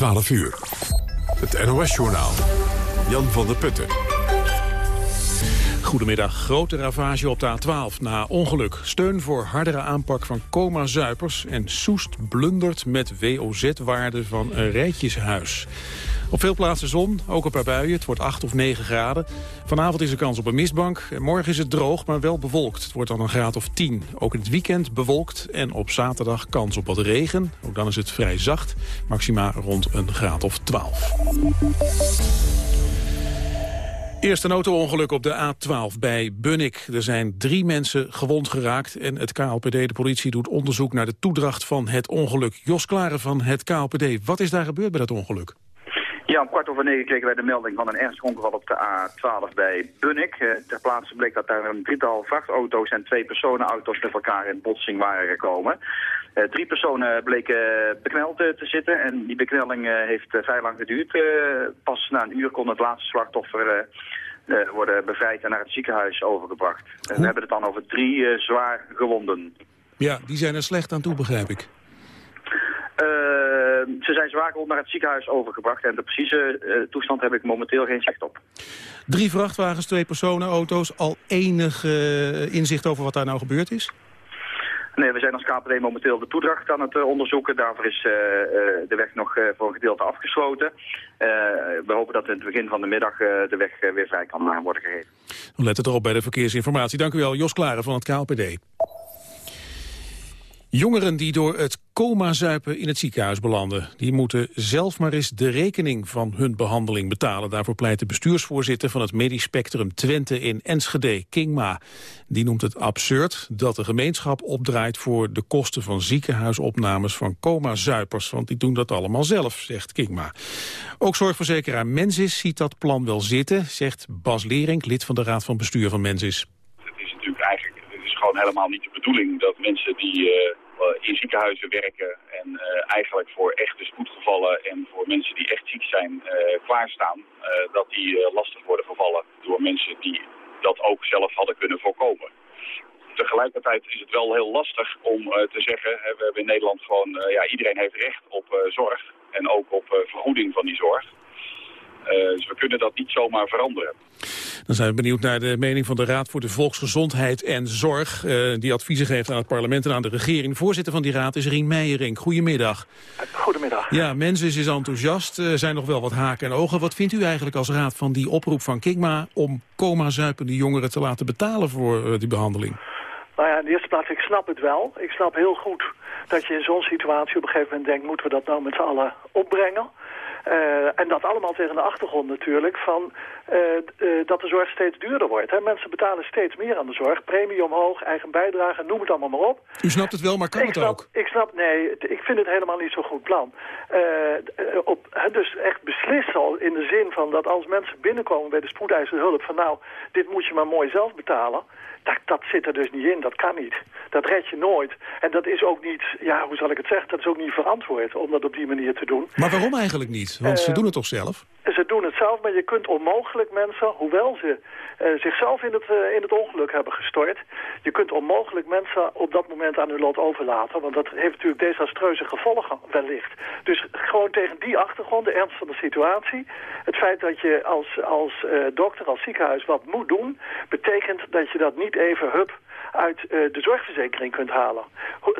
12 uur. Het NOS-journaal. Jan van der Putten. Goedemiddag. Grote ravage op de A12 na ongeluk. Steun voor hardere aanpak van coma-zuipers... en Soest blundert met WOZ-waarde van een rijtjeshuis. Op veel plaatsen zon, ook een paar buien. Het wordt 8 of 9 graden. Vanavond is er kans op een mistbank. Morgen is het droog, maar wel bewolkt. Het wordt dan een graad of 10. Ook in het weekend bewolkt en op zaterdag kans op wat regen. Ook dan is het vrij zacht. Maxima rond een graad of 12. Eerst een auto-ongeluk op de A12 bij Bunnik. Er zijn drie mensen gewond geraakt en het KLPD, de politie, doet onderzoek naar de toedracht van het ongeluk. Jos Klaren van het KLPD, wat is daar gebeurd bij dat ongeluk? Ja, om kwart over negen kregen wij de melding van een ernstig ongeval op de A12 bij Bunnik. Eh, ter plaatse bleek dat daar een drietal vrachtauto's en twee personenauto's met elkaar in botsing waren gekomen. Uh, drie personen bleken bekneld uh, te zitten en die beknelling heeft vrij lang geduurd. pas na een uur kon het laatste slachtoffer worden bevrijd en naar het ziekenhuis overgebracht. we hebben het dan over drie zwaar gewonden. Ja, die zijn er slecht aan toe, begrijp ik. Ze zijn zwaar gewond naar het ziekenhuis overgebracht en de precieze toestand heb ik momenteel geen zicht op. Drie vrachtwagens, twee personenauto's, al enig inzicht over wat daar nou gebeurd is? Nee, we zijn als KPD momenteel de toedracht aan het uh, onderzoeken. Daarvoor is uh, de weg nog voor een gedeelte afgesloten. we hopen dat in het begin van de middag de weg weer vrij kan worden gegeven. Let het erop bij de verkeersinformatie. Dank u wel, Jos Klaren van het KLPD. Jongeren die door het coma-zuipen in het ziekenhuis belanden... die moeten zelf maar eens de rekening van hun behandeling betalen. Daarvoor pleit de bestuursvoorzitter van het Medisch Spectrum Twente in Enschede, Kingma. Die noemt het absurd dat de gemeenschap opdraait... voor de kosten van ziekenhuisopnames van coma-zuipers. Want die doen dat allemaal zelf, zegt Kingma. Ook zorgverzekeraar Mensis ziet dat plan wel zitten... zegt Bas Lering, lid van de Raad van Bestuur van Mensis gewoon helemaal niet de bedoeling dat mensen die uh, in ziekenhuizen werken en uh, eigenlijk voor echte spoedgevallen en voor mensen die echt ziek zijn klaarstaan, dat die lastig worden gevallen door mensen die dat ook zelf hadden kunnen voorkomen. Tegelijkertijd is het wel heel lastig om te zeggen, hè, we hebben in Nederland gewoon, ja, iedereen heeft recht op zorg en ook op vergoeding van die zorg. Dus we kunnen dat niet zomaar veranderen. Dan zijn we benieuwd naar de mening van de Raad voor de Volksgezondheid en Zorg. Uh, die adviezen geeft aan het parlement en aan de regering. Voorzitter van die raad is Rien Meijering. Goedemiddag. Goedemiddag. Ja, mensen is enthousiast. Er zijn nog wel wat haken en ogen. Wat vindt u eigenlijk als raad van die oproep van Kingma... om coma-zuipende jongeren te laten betalen voor uh, die behandeling? Nou ja, in de eerste plaats, ik snap het wel. Ik snap heel goed dat je in zo'n situatie op een gegeven moment denkt... moeten we dat nou met z'n allen opbrengen? Uh, en dat allemaal tegen de achtergrond natuurlijk van uh, uh, dat de zorg steeds duurder wordt. Hè? Mensen betalen steeds meer aan de zorg. Premie omhoog, eigen bijdrage, noem het allemaal maar op. U snapt het wel, maar kan ik het snap, ook? Ik snap, nee, ik vind het helemaal niet zo'n goed plan. op, dus echt beslissen in de zin van dat als mensen binnenkomen bij de spoedeisende hulp... van nou, dit moet je maar mooi zelf betalen... Dat, dat zit er dus niet in, dat kan niet. Dat red je nooit. En dat is ook niet, ja, hoe zal ik het zeggen, dat is ook niet verantwoord om dat op die manier te doen. Maar waarom eigenlijk niet? Want uh, ze doen het toch zelf? Ze doen het zelf, maar je kunt onmogelijk mensen, hoewel ze uh, zichzelf in het, uh, in het ongeluk hebben gestort, je kunt onmogelijk mensen op dat moment aan hun lot overlaten. Want dat heeft natuurlijk desastreuze gevolgen wellicht. Dus gewoon tegen die achtergrond, de ernst van de situatie, het feit dat je als, als dokter, als ziekenhuis wat moet doen, betekent dat je dat niet even hup uit uh, de zorgverzekering kunt halen.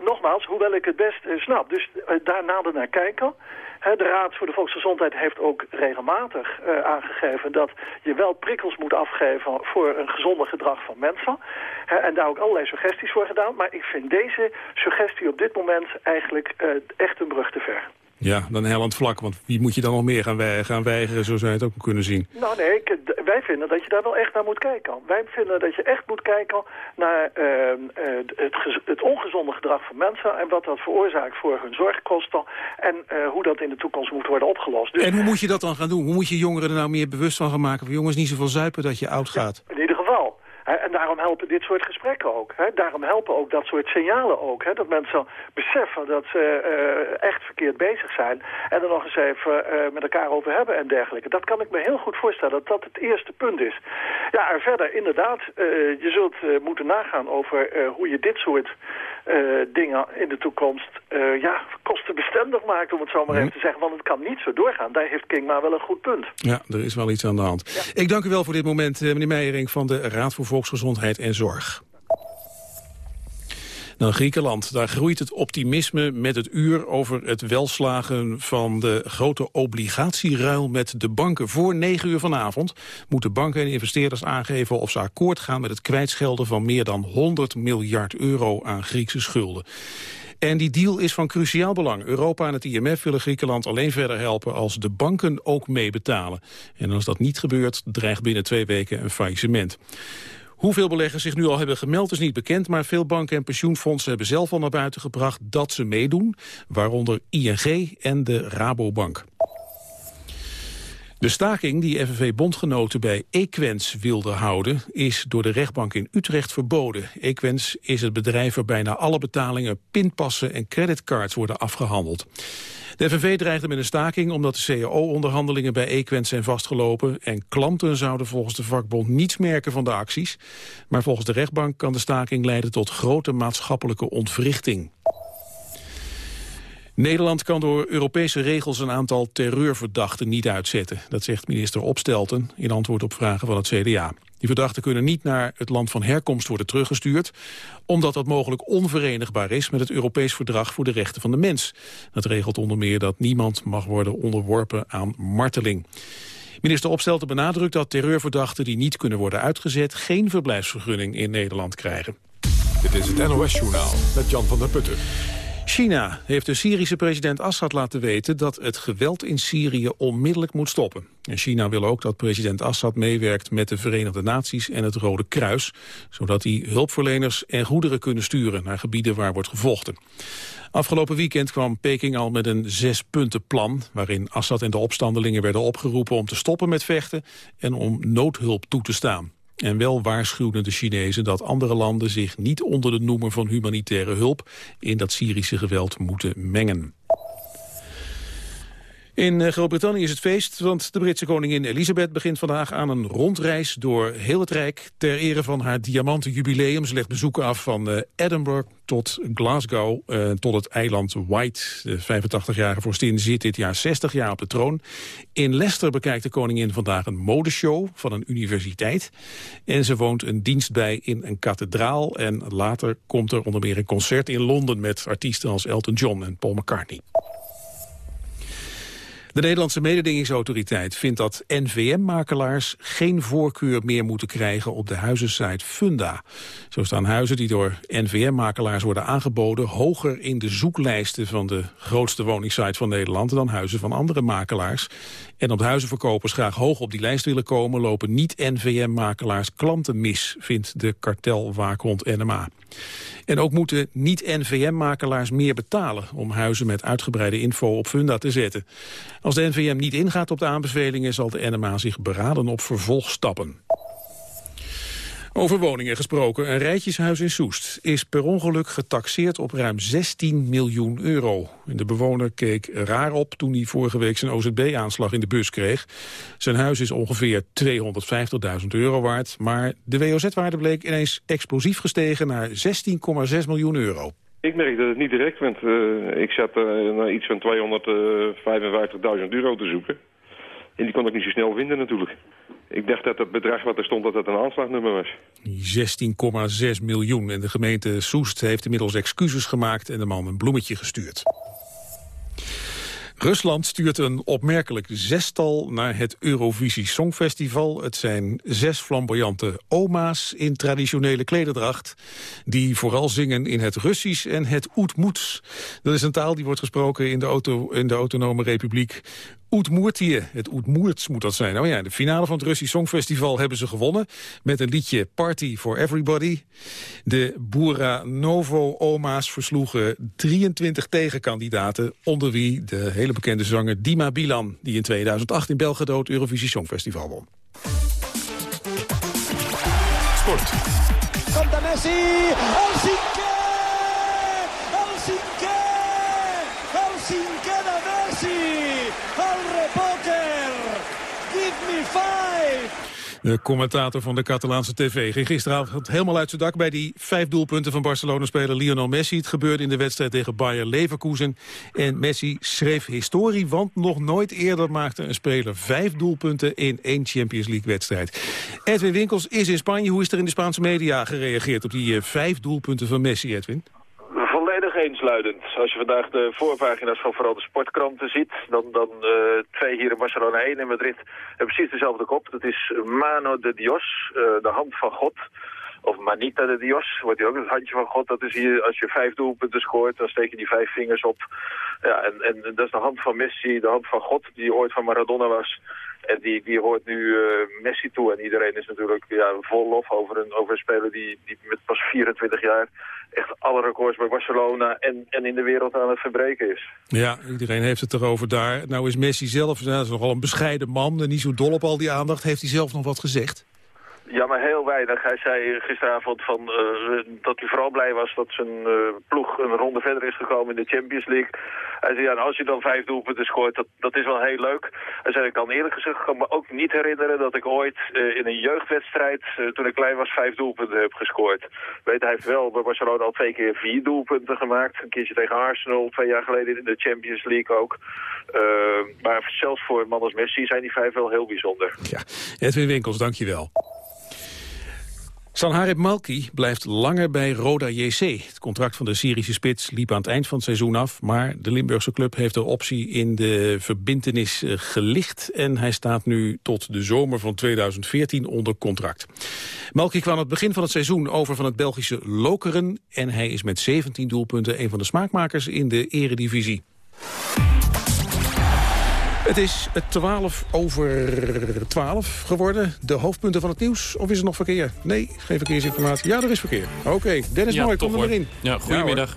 Nogmaals, hoewel ik het best uh, snap. Dus uh, daar nader naar kijken. De Raad voor de Volksgezondheid heeft ook regelmatig aangegeven... dat je wel prikkels moet afgeven voor een gezonder gedrag van mensen. En daar ook allerlei suggesties voor gedaan. Maar ik vind deze suggestie op dit moment eigenlijk echt een brug te ver. Ja, dan hellend vlak, want wie moet je dan nog meer gaan, gaan weigeren, zo zou je het ook kunnen zien. Nou nee, ik, wij vinden dat je daar wel echt naar moet kijken. Wij vinden dat je echt moet kijken naar uh, het, het, ongezonde gedrag van mensen... en wat dat veroorzaakt voor hun zorgkosten... en uh, hoe dat in de toekomst moet worden opgelost. Dus... En hoe moet je dat dan gaan doen? Hoe moet je jongeren er nou meer bewust van gaan maken? Van jongens, niet zoveel zuipen dat je oud gaat. Ja, in ieder geval. En daarom helpen dit soort gesprekken ook. Hè? Daarom helpen ook dat soort signalen ook. Hè? Dat mensen beseffen dat ze uh, echt verkeerd bezig zijn... en er nog eens even uh, met elkaar over hebben en dergelijke. Dat kan ik me heel goed voorstellen dat dat het eerste punt is. Ja, en verder inderdaad, uh, je zult moeten nagaan over hoe je dit soort dingen in de toekomst... ja, kostenbestendig maakt, om het zo maar even te zeggen. Want het kan niet zo doorgaan. Daar heeft King maar wel een goed punt. Ja, er is wel iets aan de hand. Ik dank u wel voor dit moment, meneer Meijering van de Raad voor Volksgezondheid en Zorg. Dan Griekenland. Daar groeit het optimisme met het uur over het welslagen van de grote obligatieruil met de banken. Voor 9 uur vanavond moeten banken en investeerders aangeven of ze akkoord gaan met het kwijtschelden van meer dan 100 miljard euro aan Griekse schulden. En die deal is van cruciaal belang. Europa en het IMF willen Griekenland alleen verder helpen als de banken ook meebetalen. En als dat niet gebeurt, dreigt binnen twee weken een faillissement. Hoeveel beleggers zich nu al hebben gemeld is niet bekend... maar veel banken en pensioenfondsen hebben zelf al naar buiten gebracht dat ze meedoen. Waaronder ING en de Rabobank. De staking die FNV-bondgenoten bij Equens wilden houden... is door de rechtbank in Utrecht verboden. Equens is het bedrijf waar bijna alle betalingen, pinpassen en creditcards worden afgehandeld. De FNV dreigde met een staking omdat de cao-onderhandelingen bij Equens zijn vastgelopen... en klanten zouden volgens de vakbond niets merken van de acties. Maar volgens de rechtbank kan de staking leiden tot grote maatschappelijke ontwrichting. Nederland kan door Europese regels een aantal terreurverdachten niet uitzetten. Dat zegt minister Opstelten in antwoord op vragen van het CDA. Die verdachten kunnen niet naar het land van herkomst worden teruggestuurd... omdat dat mogelijk onverenigbaar is met het Europees Verdrag voor de Rechten van de Mens. Dat regelt onder meer dat niemand mag worden onderworpen aan marteling. Minister Opstelten benadrukt dat terreurverdachten die niet kunnen worden uitgezet... geen verblijfsvergunning in Nederland krijgen. Dit is het NOS Journaal met Jan van der Putten. China heeft de Syrische president Assad laten weten dat het geweld in Syrië onmiddellijk moet stoppen. En China wil ook dat president Assad meewerkt met de Verenigde Naties en het Rode Kruis, zodat die hulpverleners en goederen kunnen sturen naar gebieden waar wordt gevochten. Afgelopen weekend kwam Peking al met een zespuntenplan... waarin Assad en de opstandelingen werden opgeroepen om te stoppen met vechten... en om noodhulp toe te staan. En wel waarschuwden de Chinezen dat andere landen zich niet onder de noemer van humanitaire hulp in dat Syrische geweld moeten mengen. In eh, Groot-Brittannië is het feest, want de Britse koningin Elisabeth begint vandaag aan een rondreis door heel het Rijk ter ere van haar diamanten jubileum. Ze legt bezoeken af van uh, Edinburgh tot Glasgow, uh, tot het eiland White. De 85-jarige vorstin zit dit jaar 60 jaar op de troon. In Leicester bekijkt de koningin vandaag een modeshow van een universiteit. En ze woont een dienst bij in een kathedraal. En later komt er onder meer een concert in Londen met artiesten als Elton John en Paul McCartney. De Nederlandse mededingingsautoriteit vindt dat NVM-makelaars geen voorkeur meer moeten krijgen op de huizensite Funda. Zo staan huizen die door NVM-makelaars worden aangeboden hoger in de zoeklijsten van de grootste woningsite van Nederland dan huizen van andere makelaars. En op huizenverkopers graag hoog op die lijst willen komen lopen niet-NVM-makelaars klanten mis, vindt de kartelwaakhond NMA. En ook moeten niet-NVM-makelaars meer betalen om huizen met uitgebreide info op Funda te zetten. Als de NVM niet ingaat op de aanbevelingen zal de NMA zich beraden op vervolgstappen. Over woningen gesproken. Een rijtjeshuis in Soest is per ongeluk getaxeerd op ruim 16 miljoen euro. De bewoner keek raar op toen hij vorige week zijn OZB-aanslag in de bus kreeg. Zijn huis is ongeveer 250.000 euro waard. Maar de WOZ-waarde bleek ineens explosief gestegen naar 16,6 miljoen euro. Ik merkte het niet direct, want uh, ik zat uh, naar iets van 255.000 euro te zoeken. En die kon ik niet zo snel vinden natuurlijk. Ik dacht dat het bedrag wat er stond, dat het een aanslagnummer was. 16,6 miljoen. En de gemeente Soest heeft inmiddels excuses gemaakt en de man een bloemetje gestuurd. Rusland stuurt een opmerkelijk zestal naar het Eurovisie Songfestival. Het zijn zes flamboyante oma's in traditionele klederdracht... die vooral zingen in het Russisch en het Oetmoets. Dat is een taal die wordt gesproken in de, auto, in de Autonome Republiek Oetmoertië. Het Oetmoerts moet dat zijn. Oh ja, de finale van het Russisch Songfestival hebben ze gewonnen... met een liedje Party for Everybody. De Boera Novo Oma's versloegen 23 tegenkandidaten... onder wie de hele bekende zanger Dima Bilan... die in 2008 in Belgrado het Eurovisie Songfestival won. Sport. Komt Messi. De commentator van de Catalaanse tv ging gisteravond helemaal uit zijn dak... bij die vijf doelpunten van Barcelona-speler Lionel Messi. Het gebeurde in de wedstrijd tegen Bayer Leverkusen. En Messi schreef historie, want nog nooit eerder maakte een speler... vijf doelpunten in één Champions League-wedstrijd. Edwin Winkels is in Spanje. Hoe is er in de Spaanse media gereageerd op die eh, vijf doelpunten van Messi, Edwin? Als je vandaag de voorpagina's van vooral de sportkranten ziet... dan, dan uh, twee hier in Barcelona, één in Madrid... hebben precies dezelfde kop. Dat is Mano de Dios, uh, de hand van God. Of Manita de Dios, wordt hij ook het handje van God. Dat is hier, als je vijf doelpunten scoort, dan steek je die vijf vingers op. Ja, en, en dat is de hand van Messi, de hand van God, die ooit van Maradona was... En die, die hoort nu uh, Messi toe. En iedereen is natuurlijk ja, vol lof over een, over een speler die, die met pas 24 jaar echt alle records bij Barcelona en, en in de wereld aan het verbreken is. Ja, iedereen heeft het erover daar. Nou is Messi zelf nou, nogal een bescheiden man, niet zo dol op al die aandacht. Heeft hij zelf nog wat gezegd? Ja, maar heel weinig. Hij zei gisteravond van, uh, dat hij vooral blij was dat zijn uh, ploeg een ronde verder is gekomen in de Champions League. Hij zei, als je dan vijf doelpunten scoort, dat, dat is wel heel leuk. Hij zei, ik kan eerlijk gezegd kan me ook niet herinneren dat ik ooit uh, in een jeugdwedstrijd, toen ik klein was, vijf doelpunten heb gescoord. Weet, hij heeft wel bij Barcelona al twee keer vier doelpunten gemaakt. Een keertje tegen Arsenal, twee jaar geleden in de Champions League ook. maar zelfs voor een man als Messi zijn die vijf wel heel bijzonder. Ja, Edwin Winkels, dankjewel. Sanharib Malki blijft langer bij Roda JC. Het contract van de Syrische spits liep aan het eind van het seizoen af... maar de Limburgse club heeft de optie in de verbintenis eh, gelicht... en hij staat nu tot de zomer van 2014 onder contract. Malki kwam aan het begin van het seizoen over van het Belgische Lokeren... en hij is met 17 doelpunten een van de smaakmakers in de eredivisie. Het is 12 over 12 geworden. De hoofdpunten van het nieuws. Of is er nog verkeer? Nee, geen verkeersinformatie. Ja, er is verkeer. Oké, okay. Dennis ja, Mooi, kom er erin. Ja, goedemiddag.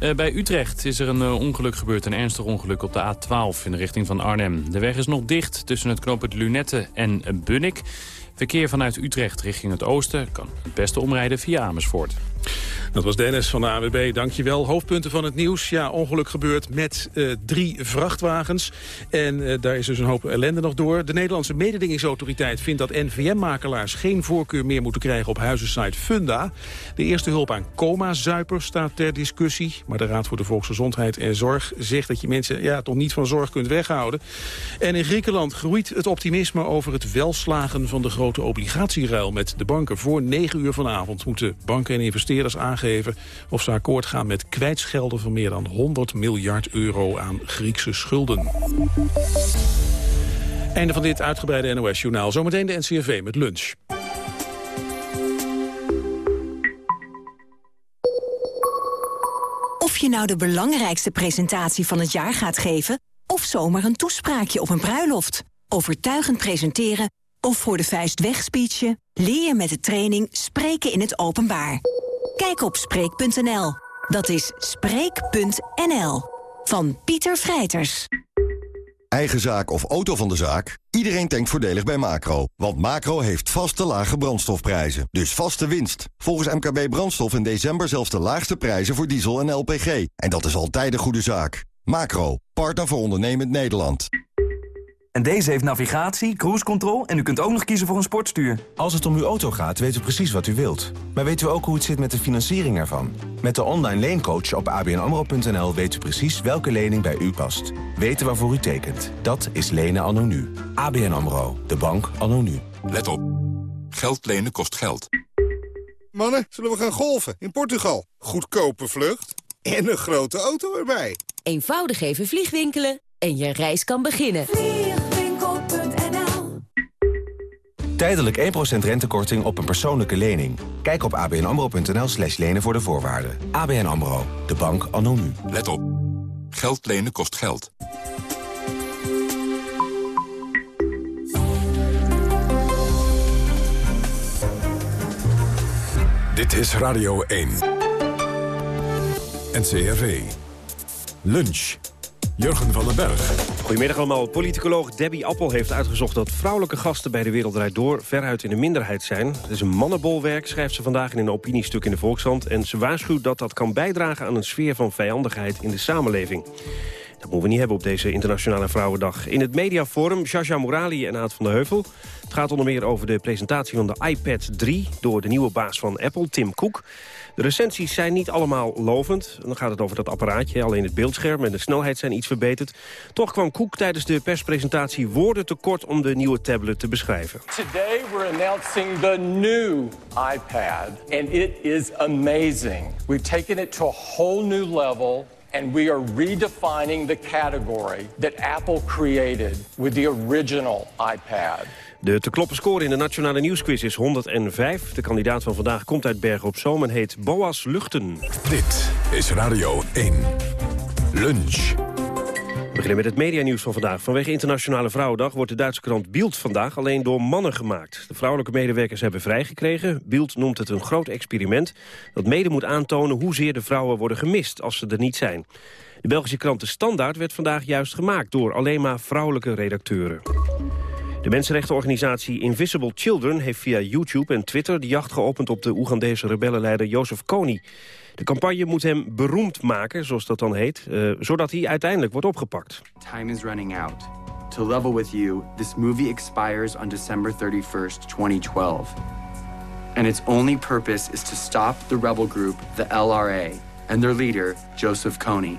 Uh, bij Utrecht is er een uh, ongeluk gebeurd, een ernstig ongeluk op de A12 in de richting van Arnhem. De weg is nog dicht tussen het knooppunt Lunette en Bunnik. Verkeer vanuit Utrecht richting het oosten kan het beste omrijden via Amersfoort. Dat was Dennis van de AWB, dankjewel. Hoofdpunten van het nieuws. Ja, ongeluk gebeurt met uh, drie vrachtwagens. En uh, daar is dus een hoop ellende nog door. De Nederlandse mededingingsautoriteit vindt dat NVM-makelaars... geen voorkeur meer moeten krijgen op huizensite Funda. De eerste hulp aan coma-zuipers staat ter discussie. Maar de Raad voor de Volksgezondheid en Zorg zegt... dat je mensen ja, toch niet van zorg kunt weghouden. En in Griekenland groeit het optimisme over het welslagen... van de grote obligatieruil met de banken. Voor 9 uur vanavond moeten banken en investeerders aangeven aangeven of ze akkoord gaan met kwijtschelden van meer dan 100 miljard euro aan Griekse schulden. Einde van dit uitgebreide NOS-journaal. Zometeen de NCRV met lunch. Of je nou de belangrijkste presentatie van het jaar gaat geven... of zomaar een toespraakje op een bruiloft. Overtuigend presenteren of voor de vuist wegspeechen... leer je met de training Spreken in het Openbaar. Kijk op Spreek.nl. Dat is Spreek.nl. Van Pieter Vrijters. Eigen zaak of auto van de zaak? Iedereen denkt voordelig bij Macro. Want Macro heeft vaste lage brandstofprijzen. Dus vaste winst. Volgens MKB Brandstof in december zelfs de laagste prijzen voor diesel en LPG. En dat is altijd een goede zaak. Macro, partner voor ondernemend Nederland. En deze heeft navigatie, cruise control en u kunt ook nog kiezen voor een sportstuur. Als het om uw auto gaat, weten we precies wat u wilt. Maar weten we ook hoe het zit met de financiering ervan? Met de online leencoach op abnamro.nl weet u precies welke lening bij u past. Weten waarvoor u tekent. Dat is lenen anno nu. ABN AMRO, de bank anno nu. Let op. Geld lenen kost geld. Mannen, zullen we gaan golfen in Portugal? Goedkope vlucht en een grote auto erbij. Eenvoudig even vliegwinkelen en je reis kan beginnen. Tijdelijk 1% rentekorting op een persoonlijke lening. Kijk op abnamro.nl slash lenen voor de voorwaarden. ABN AMRO, de bank anno nu. Let op. Geld lenen kost geld. Dit is Radio 1. NCRV. Lunch. Jurgen van den Berg. Goedemiddag allemaal. Politicoloog Debbie Appel heeft uitgezocht dat vrouwelijke gasten bij de Wereld Door veruit in de minderheid zijn. Het is een mannenbolwerk, schrijft ze vandaag in een opiniestuk in de Volkshand. En ze waarschuwt dat dat kan bijdragen aan een sfeer van vijandigheid in de samenleving. Dat moeten we niet hebben op deze Internationale Vrouwendag. In het mediaforum Jaja Morali en Aad van der Heuvel. Het gaat onder meer over de presentatie van de iPad 3... door de nieuwe baas van Apple, Tim Cook. De recensies zijn niet allemaal lovend. Dan gaat het over dat apparaatje. Alleen het beeldscherm en de snelheid zijn iets verbeterd. Toch kwam Cook tijdens de perspresentatie woorden tekort... om de nieuwe tablet te beschrijven. Today we're announcing the new iPad. And it is amazing. We've taken it to a whole new level and we are redefining the category that Apple created with the original iPad. De te kloppen score in de Nationale Nieuwsquiz is 105. De kandidaat van vandaag komt uit Bergen op Zoom en heet Boas Luchten. Dit is Radio 1. Lunch. We beginnen met het medianieuws van vandaag. Vanwege Internationale Vrouwendag wordt de Duitse krant Bild vandaag alleen door mannen gemaakt. De vrouwelijke medewerkers hebben vrijgekregen. Bild noemt het een groot experiment dat mede moet aantonen hoezeer de vrouwen worden gemist als ze er niet zijn. De Belgische krant De Standaard werd vandaag juist gemaakt door alleen maar vrouwelijke redacteuren. De mensenrechtenorganisatie Invisible Children heeft via YouTube en Twitter de jacht geopend op de Oegandese rebellenleider Joseph Kony. De campagne moet hem beroemd maken, zoals dat dan heet, uh, zodat hij uiteindelijk wordt opgepakt. Time is running out. To level with you, this movie expires on December 31st, 2012. And its only purpose is to stop the rebel group, the LRA, and their leader, Joseph Kony.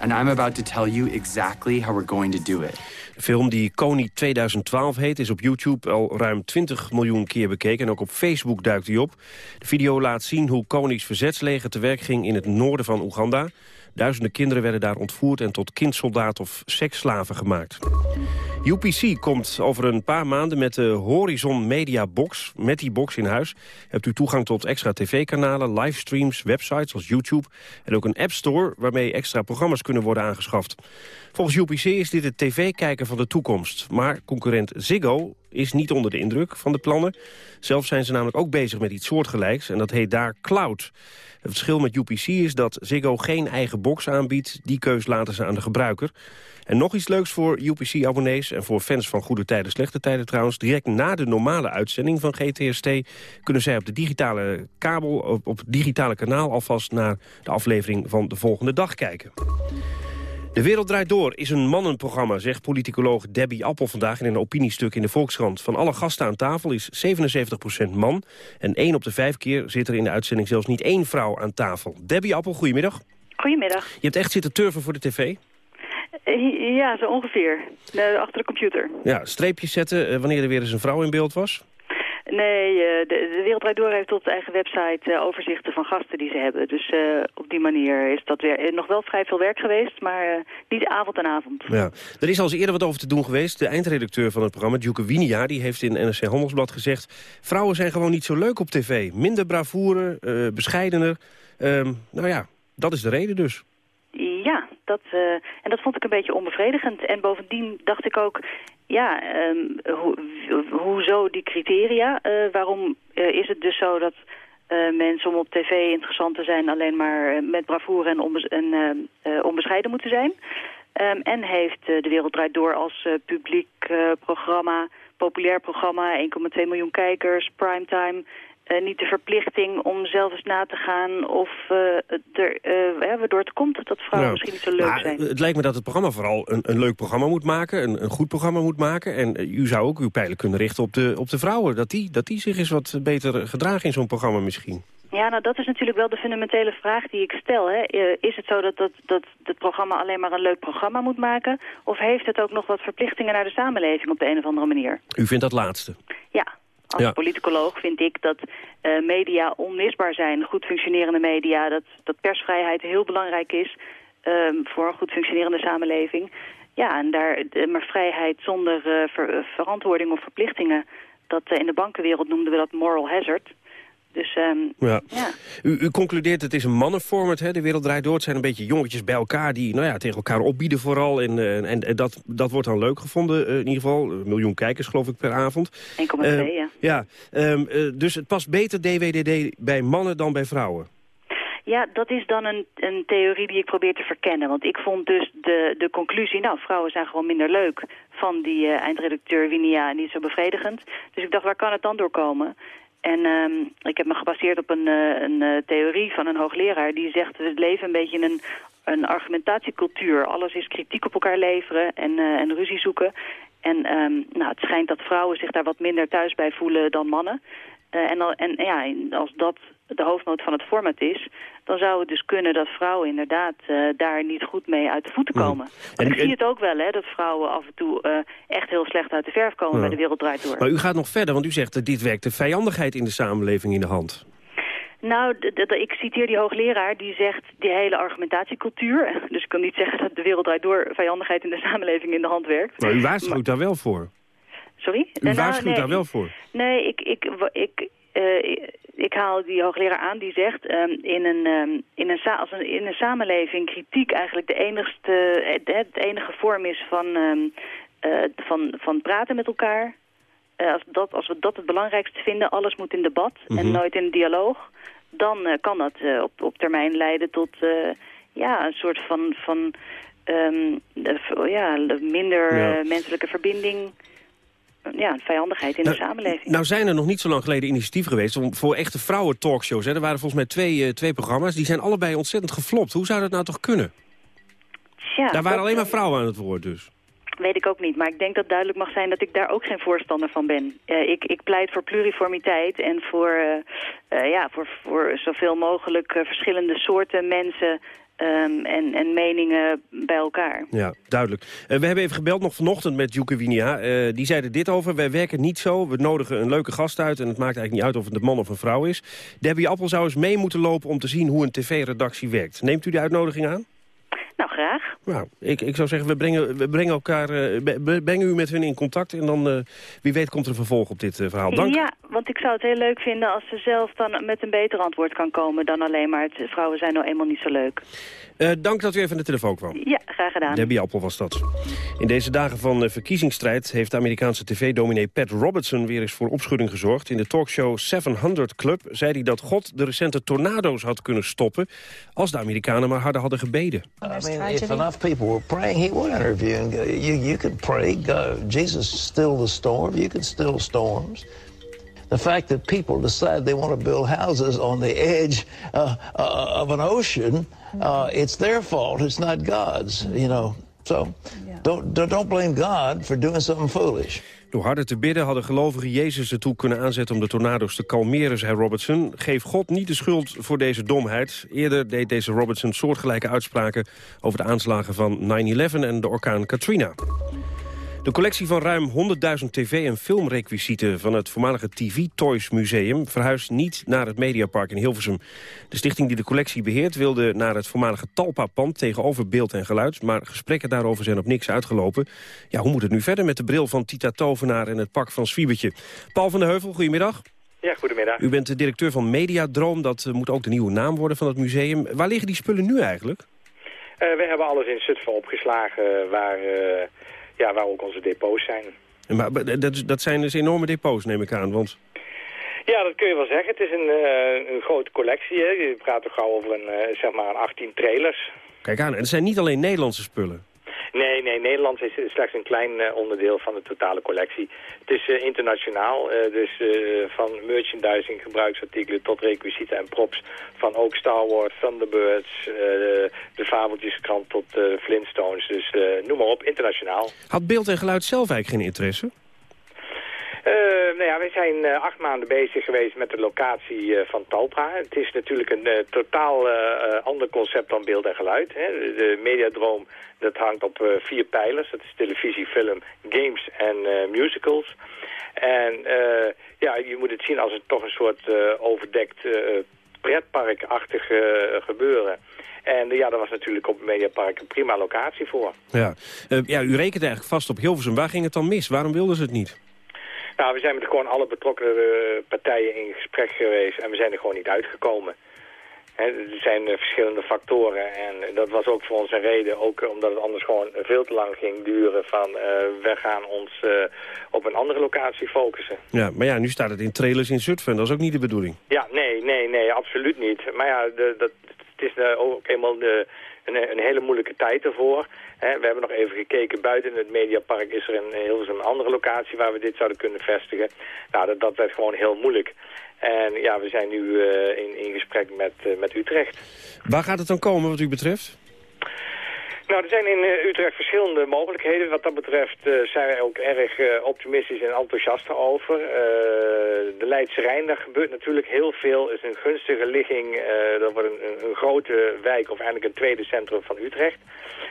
And I'm about to tell you exactly how we're going to do it. De film die Kony 2012 heet is op YouTube al ruim 20 miljoen keer bekeken. En ook op Facebook duikt hij op. De video laat zien hoe Kony's verzetsleger te werk ging in het noorden van Oeganda. Duizenden kinderen werden daar ontvoerd en tot kindsoldaat of seksslaven gemaakt. UPC komt over een paar maanden met de Horizon Media Box. Met die box in huis hebt u toegang tot extra tv-kanalen, livestreams, websites als YouTube... en ook een app store waarmee extra programma's kunnen worden aangeschaft. Volgens UPC is dit het tv-kijken van de toekomst. Maar concurrent Ziggo is niet onder de indruk van de plannen. Zelf zijn ze namelijk ook bezig met iets soortgelijks en dat heet daar Cloud. Het verschil met UPC is dat Ziggo geen eigen box aanbiedt. Die keus laten ze aan de gebruiker. En nog iets leuks voor UPC-abonnees en voor fans van Goede Tijden, Slechte Tijden trouwens. Direct na de normale uitzending van GTST kunnen zij op de digitale kabel, op, op digitale kanaal alvast naar de aflevering van de volgende dag kijken. De Wereld Draait Door is een mannenprogramma, zegt politicoloog Debbie Appel vandaag in een opiniestuk in de Volkskrant. Van alle gasten aan tafel is 77% man en één op de vijf keer zit er in de uitzending zelfs niet één vrouw aan tafel. Debbie Appel, goedemiddag. Goedemiddag. Je hebt echt zitten turven voor de tv? Eh, ja, zo ongeveer. achter de computer. Ja, streepjes zetten eh, wanneer er weer eens een vrouw in beeld was? Nee, eh, de, de Wereld Door heeft op de eigen website uh, overzichten van gasten die ze hebben. Dus uh, op die manier is dat weer nog wel vrij veel werk geweest, maar niet avond en avond. Ja. Er is al eens eerder wat over te doen geweest. De eindredacteur van het programma, Djoeke Winia, die heeft in NRC Handelsblad gezegd... vrouwen zijn gewoon niet zo leuk op tv. Minder bravoure, bescheidener. Ehm, nou ja, dat is de reden dus. Ja, dat, en dat vond ik een beetje onbevredigend. En bovendien dacht ik ook, ja, ho hoezo die criteria? Uh, waarom uh, is het dus zo dat uh, mensen om op tv interessant te zijn... alleen maar met bravoure en, en onbescheiden moeten zijn? Um, en heeft De Wereld Draait Door als publiek programma, populair programma... 1,2 miljoen kijkers, primetime... Uh, niet de verplichting om zelf eens na te gaan of uh, er, uh, waardoor het komt dat vrouwen misschien niet zo leuk zijn. Het lijkt me dat het programma vooral een, een leuk programma moet maken, een, een, goed programma moet maken. En u zou ook uw pijlen kunnen richten op de, op de vrouwen, dat die, dat die zich eens wat beter gedragen in zo'n programma misschien. Ja, nou dat is natuurlijk wel de fundamentele vraag die ik stel. Hè. Is het zo dat, dat, dat het programma alleen maar een leuk programma moet maken? Of heeft het ook nog wat verplichtingen naar de samenleving op de een of andere manier? U vindt dat laatste? Ja, als ja. politicoloog vind ik dat uh, media onmisbaar zijn. Goed functionerende media, dat, dat persvrijheid heel belangrijk is um, voor een goed functionerende samenleving. Ja, en daar, maar vrijheid zonder uh, ver, verantwoording of verplichtingen, dat uh, in de bankenwereld noemden we dat moral hazard. Dus, um, ja. ja. U, u, concludeert het is een mannenformat, hè? de wereld draait door. Het zijn een beetje jongetjes bij elkaar die nou ja, tegen elkaar opbieden vooral. En, uh, en, en, dat, dat wordt dan leuk gevonden uh, in ieder geval. Een miljoen kijkers geloof ik per avond. 1,2 uh, ja. ja um, dus het past beter DWDD bij mannen dan bij vrouwen? Ja, dat is dan een, een theorie die ik probeer te verkennen. Want ik vond dus de, de conclusie, nou, vrouwen zijn gewoon minder leuk... van die uh, eindredacteur Winia niet zo bevredigend. Dus ik dacht, waar kan het dan door komen? En um, ik heb me gebaseerd op een, uh, een uh, theorie van een hoogleraar... die zegt, we leven een beetje in een, een argumentatiecultuur. Alles is kritiek op elkaar leveren en, en ruzie zoeken. En um, nou, het schijnt dat vrouwen zich daar wat minder thuis bij voelen dan mannen. en, en ja, als dat de hoofdnoot van het format is... dan zou het dus kunnen dat vrouwen inderdaad uh, daar niet goed mee uit de voeten komen. Mm. En, ik zie het ook wel, hè, dat vrouwen af en toe uh, echt heel slecht uit de verf komen ja. bij de Wereld Draait Door. Maar u gaat nog verder, want u zegt dat dit werkt de vijandigheid in de samenleving in de hand. Nou, ik citeer die hoogleraar, die zegt die hele argumentatiecultuur... dus ik kan niet zeggen dat de wereld draait door vijandigheid in de samenleving in de hand werkt. Maar u waarschuwt maar... daar wel voor. Sorry? U nou, waarschuwt nee, daar wel voor. Nee, ik, ik, ik, uh, ik haal die hoogleraar aan die zegt... Um, in, een, um, in, een als een, in een samenleving kritiek eigenlijk de enigste, het, het enige vorm is van, um, uh, van, van praten met elkaar. Uh, als, dat, als we dat het belangrijkste vinden, alles moet in debat mm -hmm. en nooit in dialoog... dan uh, kan dat op, op termijn leiden tot ja, een soort van, van ja, minder ja. menselijke verbinding ja, vijandigheid in nou, de samenleving. Nou zijn er nog niet zo lang geleden initiatief geweest om, voor echte vrouwen talkshows. Hè. Er waren volgens mij twee, uh, twee programma's. Die zijn allebei ontzettend geflopt. Hoe zou dat nou toch kunnen? Ja, Daar waren alleen maar vrouwen aan het woord dus. Weet ik ook niet, maar ik denk dat duidelijk mag zijn dat ik daar ook geen voorstander van ben. Uh, ik, ik pleit voor pluriformiteit en voor, uh, ja, voor, voor zoveel mogelijk verschillende soorten mensen Um, en, en, meningen bij elkaar. Ja, duidelijk. Uh, we hebben even gebeld nog vanochtend met Joeke Winia. Uh, die zei er dit over. Wij werken niet zo. We nodigen een leuke gast uit. En het maakt eigenlijk niet uit of het een man of een vrouw is. Debbie Appel zou eens mee moeten lopen om te zien hoe een tv-redactie werkt. Neemt u de uitnodiging aan? Nou, graag. Nou, ik, ik zou zeggen, we brengen, we brengen elkaar, uh, brengen u met hun in contact... en dan, uh, wie weet, komt er een vervolg op dit uh, verhaal. Dank. Ja, want ik zou het heel leuk vinden als ze zelf dan met een beter antwoord kan komen... dan alleen maar, het, vrouwen zijn nou eenmaal niet zo leuk. dank dat u even aan de telefoon kwam. Ja, graag gedaan. Debbie Appel was dat. In deze dagen van verkiezingsstrijd heeft de Amerikaanse tv-dominee Pat Robertson... weer eens voor opschudding gezorgd. In de talkshow 700 Club zei hij dat God de recente tornado's had kunnen stoppen... als de Amerikanen maar harder hadden gebeden. I mean, if enough people were praying, he would interview and go, you, you could pray, go. Jesus still the storm, you can still storms. The fact that people decide they want to build houses on the edge uh, uh, of an ocean, uh, it's their fault, it's not God's, you know. So don't, don't blame God for doing something foolish. Door harder te bidden hadden gelovigen Jezus ertoe kunnen aanzetten om de tornado's te kalmeren, zei Robertson. Geef God niet de schuld voor deze domheid. Eerder deed deze Robertson soortgelijke uitspraken over de aanslagen van 9-11 en de orkaan Katrina. De collectie van ruim 100.000 tv- en filmrequisieten van het voormalige TV Toys Museum verhuist niet naar het Mediapark in Hilversum. De stichting die de collectie beheert wilde naar het voormalige Talpa-pand tegenover beeld en geluid, maar gesprekken daarover zijn op niks uitgelopen. Ja, hoe moet het nu verder met de bril van Tita Tovenaar en het pak van Swiebertje? Paul van der Heuvel, goedemiddag. Ja, goedemiddag. U bent de directeur van Mediadroom, dat moet ook de nieuwe naam worden van het museum. Waar liggen die spullen nu eigenlijk? Uh, we hebben alles in Zutphen opgeslagen waar... Uh ja, waar ook onze depots zijn. Maar dat, dat zijn dus enorme depots, neem ik aan, want... Ja, dat kun je wel zeggen. Het is een, uh, een grote collectie. Hè. Je praat toch gauw over een, uh, zeg maar een 18 trailers. Kijk aan, en het zijn niet alleen Nederlandse spullen. Nee, nee, Nederland is slechts een klein uh, onderdeel van de totale collectie. Het is uh, internationaal, uh, dus van merchandising, gebruiksartikelen tot requisieten en props. Van ook Star Wars, Thunderbirds, de, de Fabeltjeskrant tot Flintstones. Dus noem maar op, internationaal. Had beeld en geluid zelf eigenlijk geen interesse? Uh, nou ja, we zijn uh, acht maanden bezig geweest met de locatie uh, van Talpa. Het is natuurlijk een totaal ander concept dan beeld en geluid. Hè. De Mediadroom dat hangt op vier pijlers. Dat is televisie, film, games en musicals. En ja, je moet het zien als het toch een soort overdekt pretparkachtig gebeuren. En ja, daar was natuurlijk op Mediapark een prima locatie voor. Ja. ja, u rekent eigenlijk vast op Hilversum. Waar ging het dan mis? Waarom wilden ze het niet? Nou, we zijn met gewoon alle betrokken uh, partijen in gesprek geweest en we zijn er gewoon niet uitgekomen. He, er zijn uh, verschillende factoren en dat was ook voor ons een reden, ook omdat het anders gewoon veel te lang ging duren van uh, we gaan ons op een andere locatie focussen. Ja, maar ja, nu staat het in trailers in Zutphen, dat is ook niet de bedoeling. Ja, nee, nee, nee, absoluut niet. Maar ja, de, dat, het is uh, ook eenmaal de, een, een, hele moeilijke tijd ervoor. We hebben nog even gekeken, buiten het Mediapark is er een, heel een andere locatie waar we dit zouden kunnen vestigen. Nou, dat, dat werd gewoon heel moeilijk. En ja, we zijn nu in, in gesprek met, met Utrecht. Waar gaat het dan komen wat u betreft? Nou, er zijn in uh, Utrecht verschillende mogelijkheden. Wat dat betreft uh, zijn wij ook erg uh, optimistisch en enthousiast over. de Leidse Rijn, daar gebeurt natuurlijk heel veel. Is een gunstige ligging. dat wordt een, een, grote wijk, of eigenlijk een tweede centrum van Utrecht.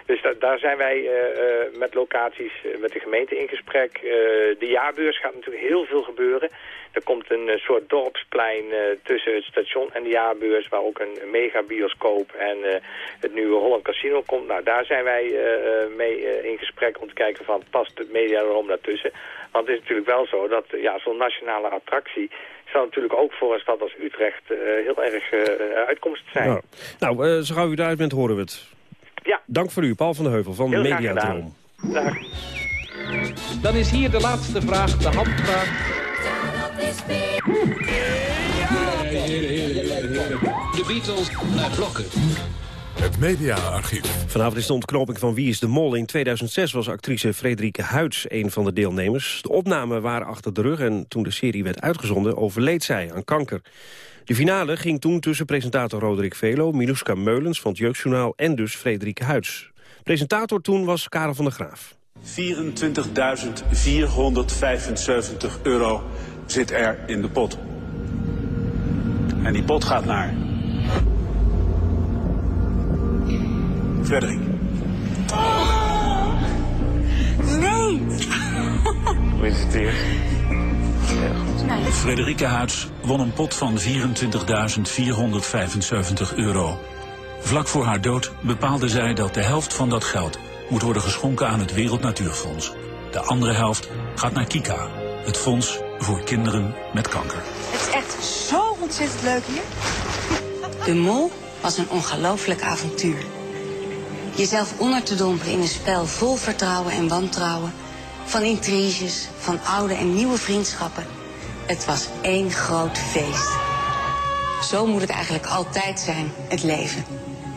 Dus da daar zijn wij met locaties, met de gemeente in gesprek. de jaarbeurs gaat natuurlijk heel veel gebeuren. Er komt een soort dorpsplein tussen het station en de jaarbeurs... waar ook een megabioscoop en het nieuwe Holland Casino komt. Nou, daar zijn wij uh, mee uh, in gesprek om te kijken van past de mediadroom daartussen. Want het is natuurlijk wel zo dat ja, zo'n nationale attractie zou natuurlijk ook voor een stad als Utrecht uh, heel erg uitkomst zijn. Nou, nou zo gauw u daaruit bent horen we het. Ja. Dank voor u, Paul van de Heuvel van heel Mediadroom. Dag. Dan is hier de laatste vraag, de handvraag. De Beatles naar blokken. Het mediaarchief. Vanavond is de ontknoping van Wie is de Mol. In 2006 was actrice Frederike Huids een van de deelnemers. De opnamen waren achter de rug en toen de serie werd uitgezonden... overleed zij aan kanker. De finale ging toen tussen presentator Roderick Velo... Miluska Meulens van het Jeugdjournaal en dus Frederike Huids. Presentator toen was Karel van der Graaf. 24.475 euro zit er in de pot. En die pot gaat naar Frederik. Oh. Nee. Gefeliciteerd. Frederike Huids won een pot van 24.475 euro. Vlak voor haar dood bepaalde zij dat de helft van dat geld moet worden geschonken aan het Wereld Natuurfonds. De andere helft gaat naar Kika, het fonds voor kinderen met kanker. Het is echt zo ontzettend leuk hier. De Mol was een ongelooflijk avontuur. Jezelf onder te dompelen in een spel vol vertrouwen en wantrouwen. Van intriges, van oude en nieuwe vriendschappen. Het was één groot feest. Zo moet het eigenlijk altijd zijn, het leven.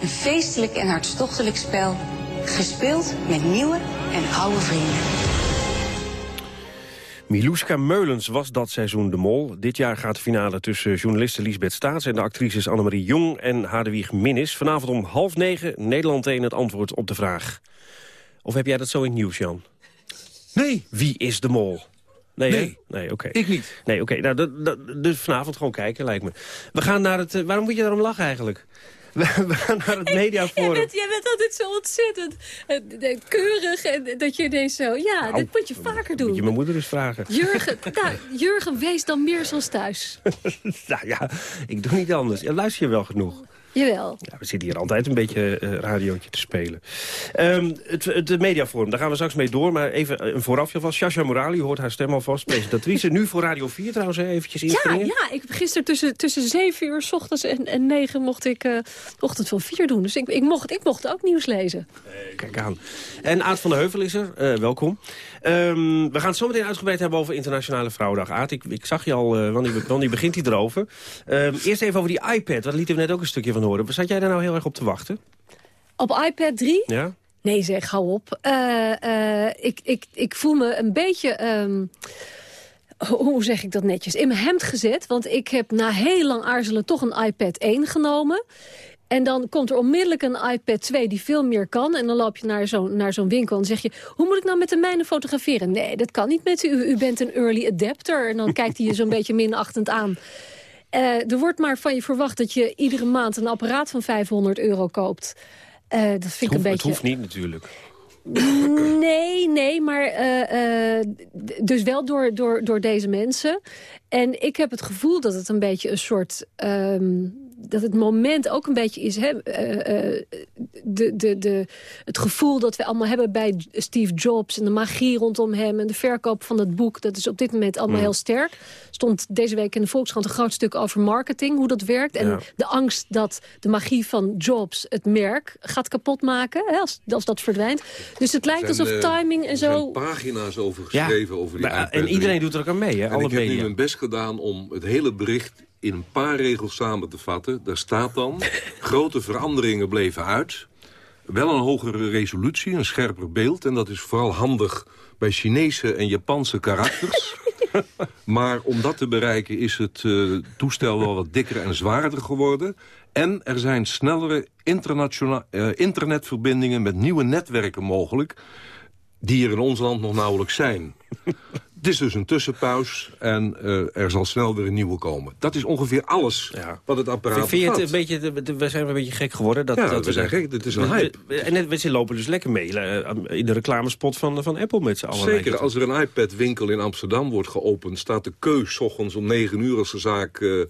Een feestelijk en hartstochtelijk spel. Gespeeld met nieuwe en oude vrienden. Miluska Meulens was dat seizoen de mol. Dit jaar gaat de finale tussen journaliste Lisbeth Staats... en de actrices Annemarie Jong en Hadewig Minnis. Vanavond om half negen, Nederland 1 het antwoord op de vraag. Of heb jij dat zo in het nieuws, Jan? Nee. Wie is de mol? Nee, nee. nee oké. Ik niet. Nee, oké. Nou, dus vanavond gewoon kijken, lijkt me. We gaan naar het... Uh, waarom moet je daarom lachen eigenlijk? We, gaan naar het mediaforum. Jij bent, jij bent altijd zo ontzettend uh, keurig. En dat je ineens zo... Ja, nou, dit moet je vaker doen. Moet je mijn moeder eens vragen. Jurgen, nou, Jurgen, wees dan meer zoals thuis. nou ja, ik doe niet anders. Ja, luister je wel genoeg. Jawel. Ja, we zitten hier altijd een beetje uh, radiootje te spelen. Um, het, het mediaforum, daar gaan we straks mee door. Maar even een voorafje vast. Shasha Morali, hoort haar stem alvast. Presentatrice, nu voor Radio 4 trouwens eventjes inspringen. Ja, ja ik heb gisteren tussen, tussen 7 uur s ochtends en, en 9 mocht ik uh, de ochtend van 4 doen. Dus ik, ik, mocht, ik mocht ook nieuws lezen. Kijk aan. En Aad van der Heuvel is er. Uh, welkom. Um, we gaan het zo meteen uitgebreid hebben over Internationale Vrouwendag. Aad, ik, ik zag je al, wanneer, wanneer begint hij erover? Um, eerst even over die iPad. Wat lieten we net ook een stukje van horen. Zat jij daar nou heel erg op te wachten? Op iPad 3? Ja. Nee zeg, hou op. Uh, uh, ik, ik, ik voel me een beetje... Um, hoe zeg ik dat netjes? In mijn hemd gezet. Want ik heb na heel lang aarzelen toch een iPad 1 genomen. En dan komt er onmiddellijk een iPad 2 die veel meer kan. En dan loop je naar zo'n zo'n winkel en zeg je... hoe moet ik nou met de mijne fotograferen? Nee, dat kan niet met u. U bent een early adapter. En dan kijkt hij je zo'n beetje minachtend aan. Uh, er wordt maar van je verwacht dat je iedere maand een apparaat van 500 euro koopt. Uh, dat vind ik hoeft, een beetje... Het hoeft niet natuurlijk. Nee, nee, maar uh, uh, dus wel door, door, door deze mensen. En ik heb het gevoel dat het een beetje een soort... Um, dat het moment ook een beetje is... Hè, uh, de, de, de, het gevoel dat we allemaal hebben bij Steve Jobs... en de magie rondom hem en de verkoop van het boek... dat is op dit moment allemaal mm. heel sterk. stond deze week in de Volkskrant een groot stuk over marketing... hoe dat werkt. En Ja. de angst dat de magie van Jobs het merk gaat kapotmaken... Hè, als, als dat verdwijnt. Dus het lijkt Er zijn, alsof eh, timing en Er zo... zijn pagina's over geschreven over die Maar, iPad en iedereen 3. doet er ook aan mee, hè? En alle ik heb nu mijn best gedaan om het hele bericht in een paar regels samen te vatten. Daar staat dan, grote veranderingen bleven uit. Wel een hogere resolutie, een scherper beeld. En dat is vooral handig bij Chinese en Japanse karakters. maar om dat te bereiken is het uh, toestel wel wat dikker en zwaarder geworden. En er zijn snellere uh, internetverbindingen met nieuwe netwerken mogelijk... die er in ons land nog nauwelijks zijn. Het is dus een tussenpaus en uh, er zal snel weer een nieuwe komen. Dat is ongeveer alles ja. wat het apparaat Vind je het een beetje, we zijn een beetje gek geworden? Dat, ja, dat we zijn gek. Dit is een hype. En we, lopen dus lekker mee in de reclamespot van, van Apple met z'n allen. Zeker, als er een iPad-winkel in Amsterdam wordt geopend... staat de keus ochtends om negen uur als de zaak... Uh,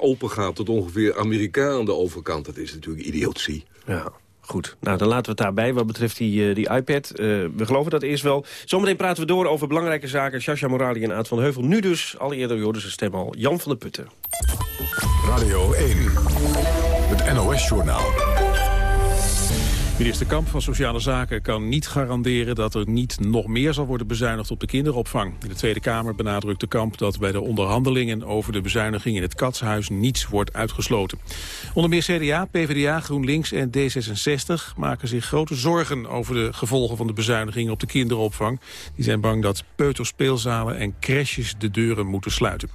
open gaat tot ongeveer Amerika aan de overkant. Dat is natuurlijk idiotie. Ja. Goed, nou dan laten we het daarbij wat betreft die, uh, die iPad. Uh, we geloven dat eerst wel. Zometeen praten we door over belangrijke zaken. Shasha Morali en Aad van Heuvel. Nu dus, al eerder hoorden ze stem al, Jan van der Putten. Radio 1, het NOS-journaal. Minister Kamp van Sociale Zaken kan niet garanderen dat er niet nog meer zal worden bezuinigd op de kinderopvang. In de Tweede Kamer benadrukt de Kamp dat bij de onderhandelingen over de bezuiniging in het Katshuis niets wordt uitgesloten. Onder meer CDA, PvdA, GroenLinks en D66 maken zich grote zorgen over de gevolgen van de bezuinigingen op de kinderopvang. Die zijn bang dat peuterspeelzalen en crèches de deuren moeten sluiten.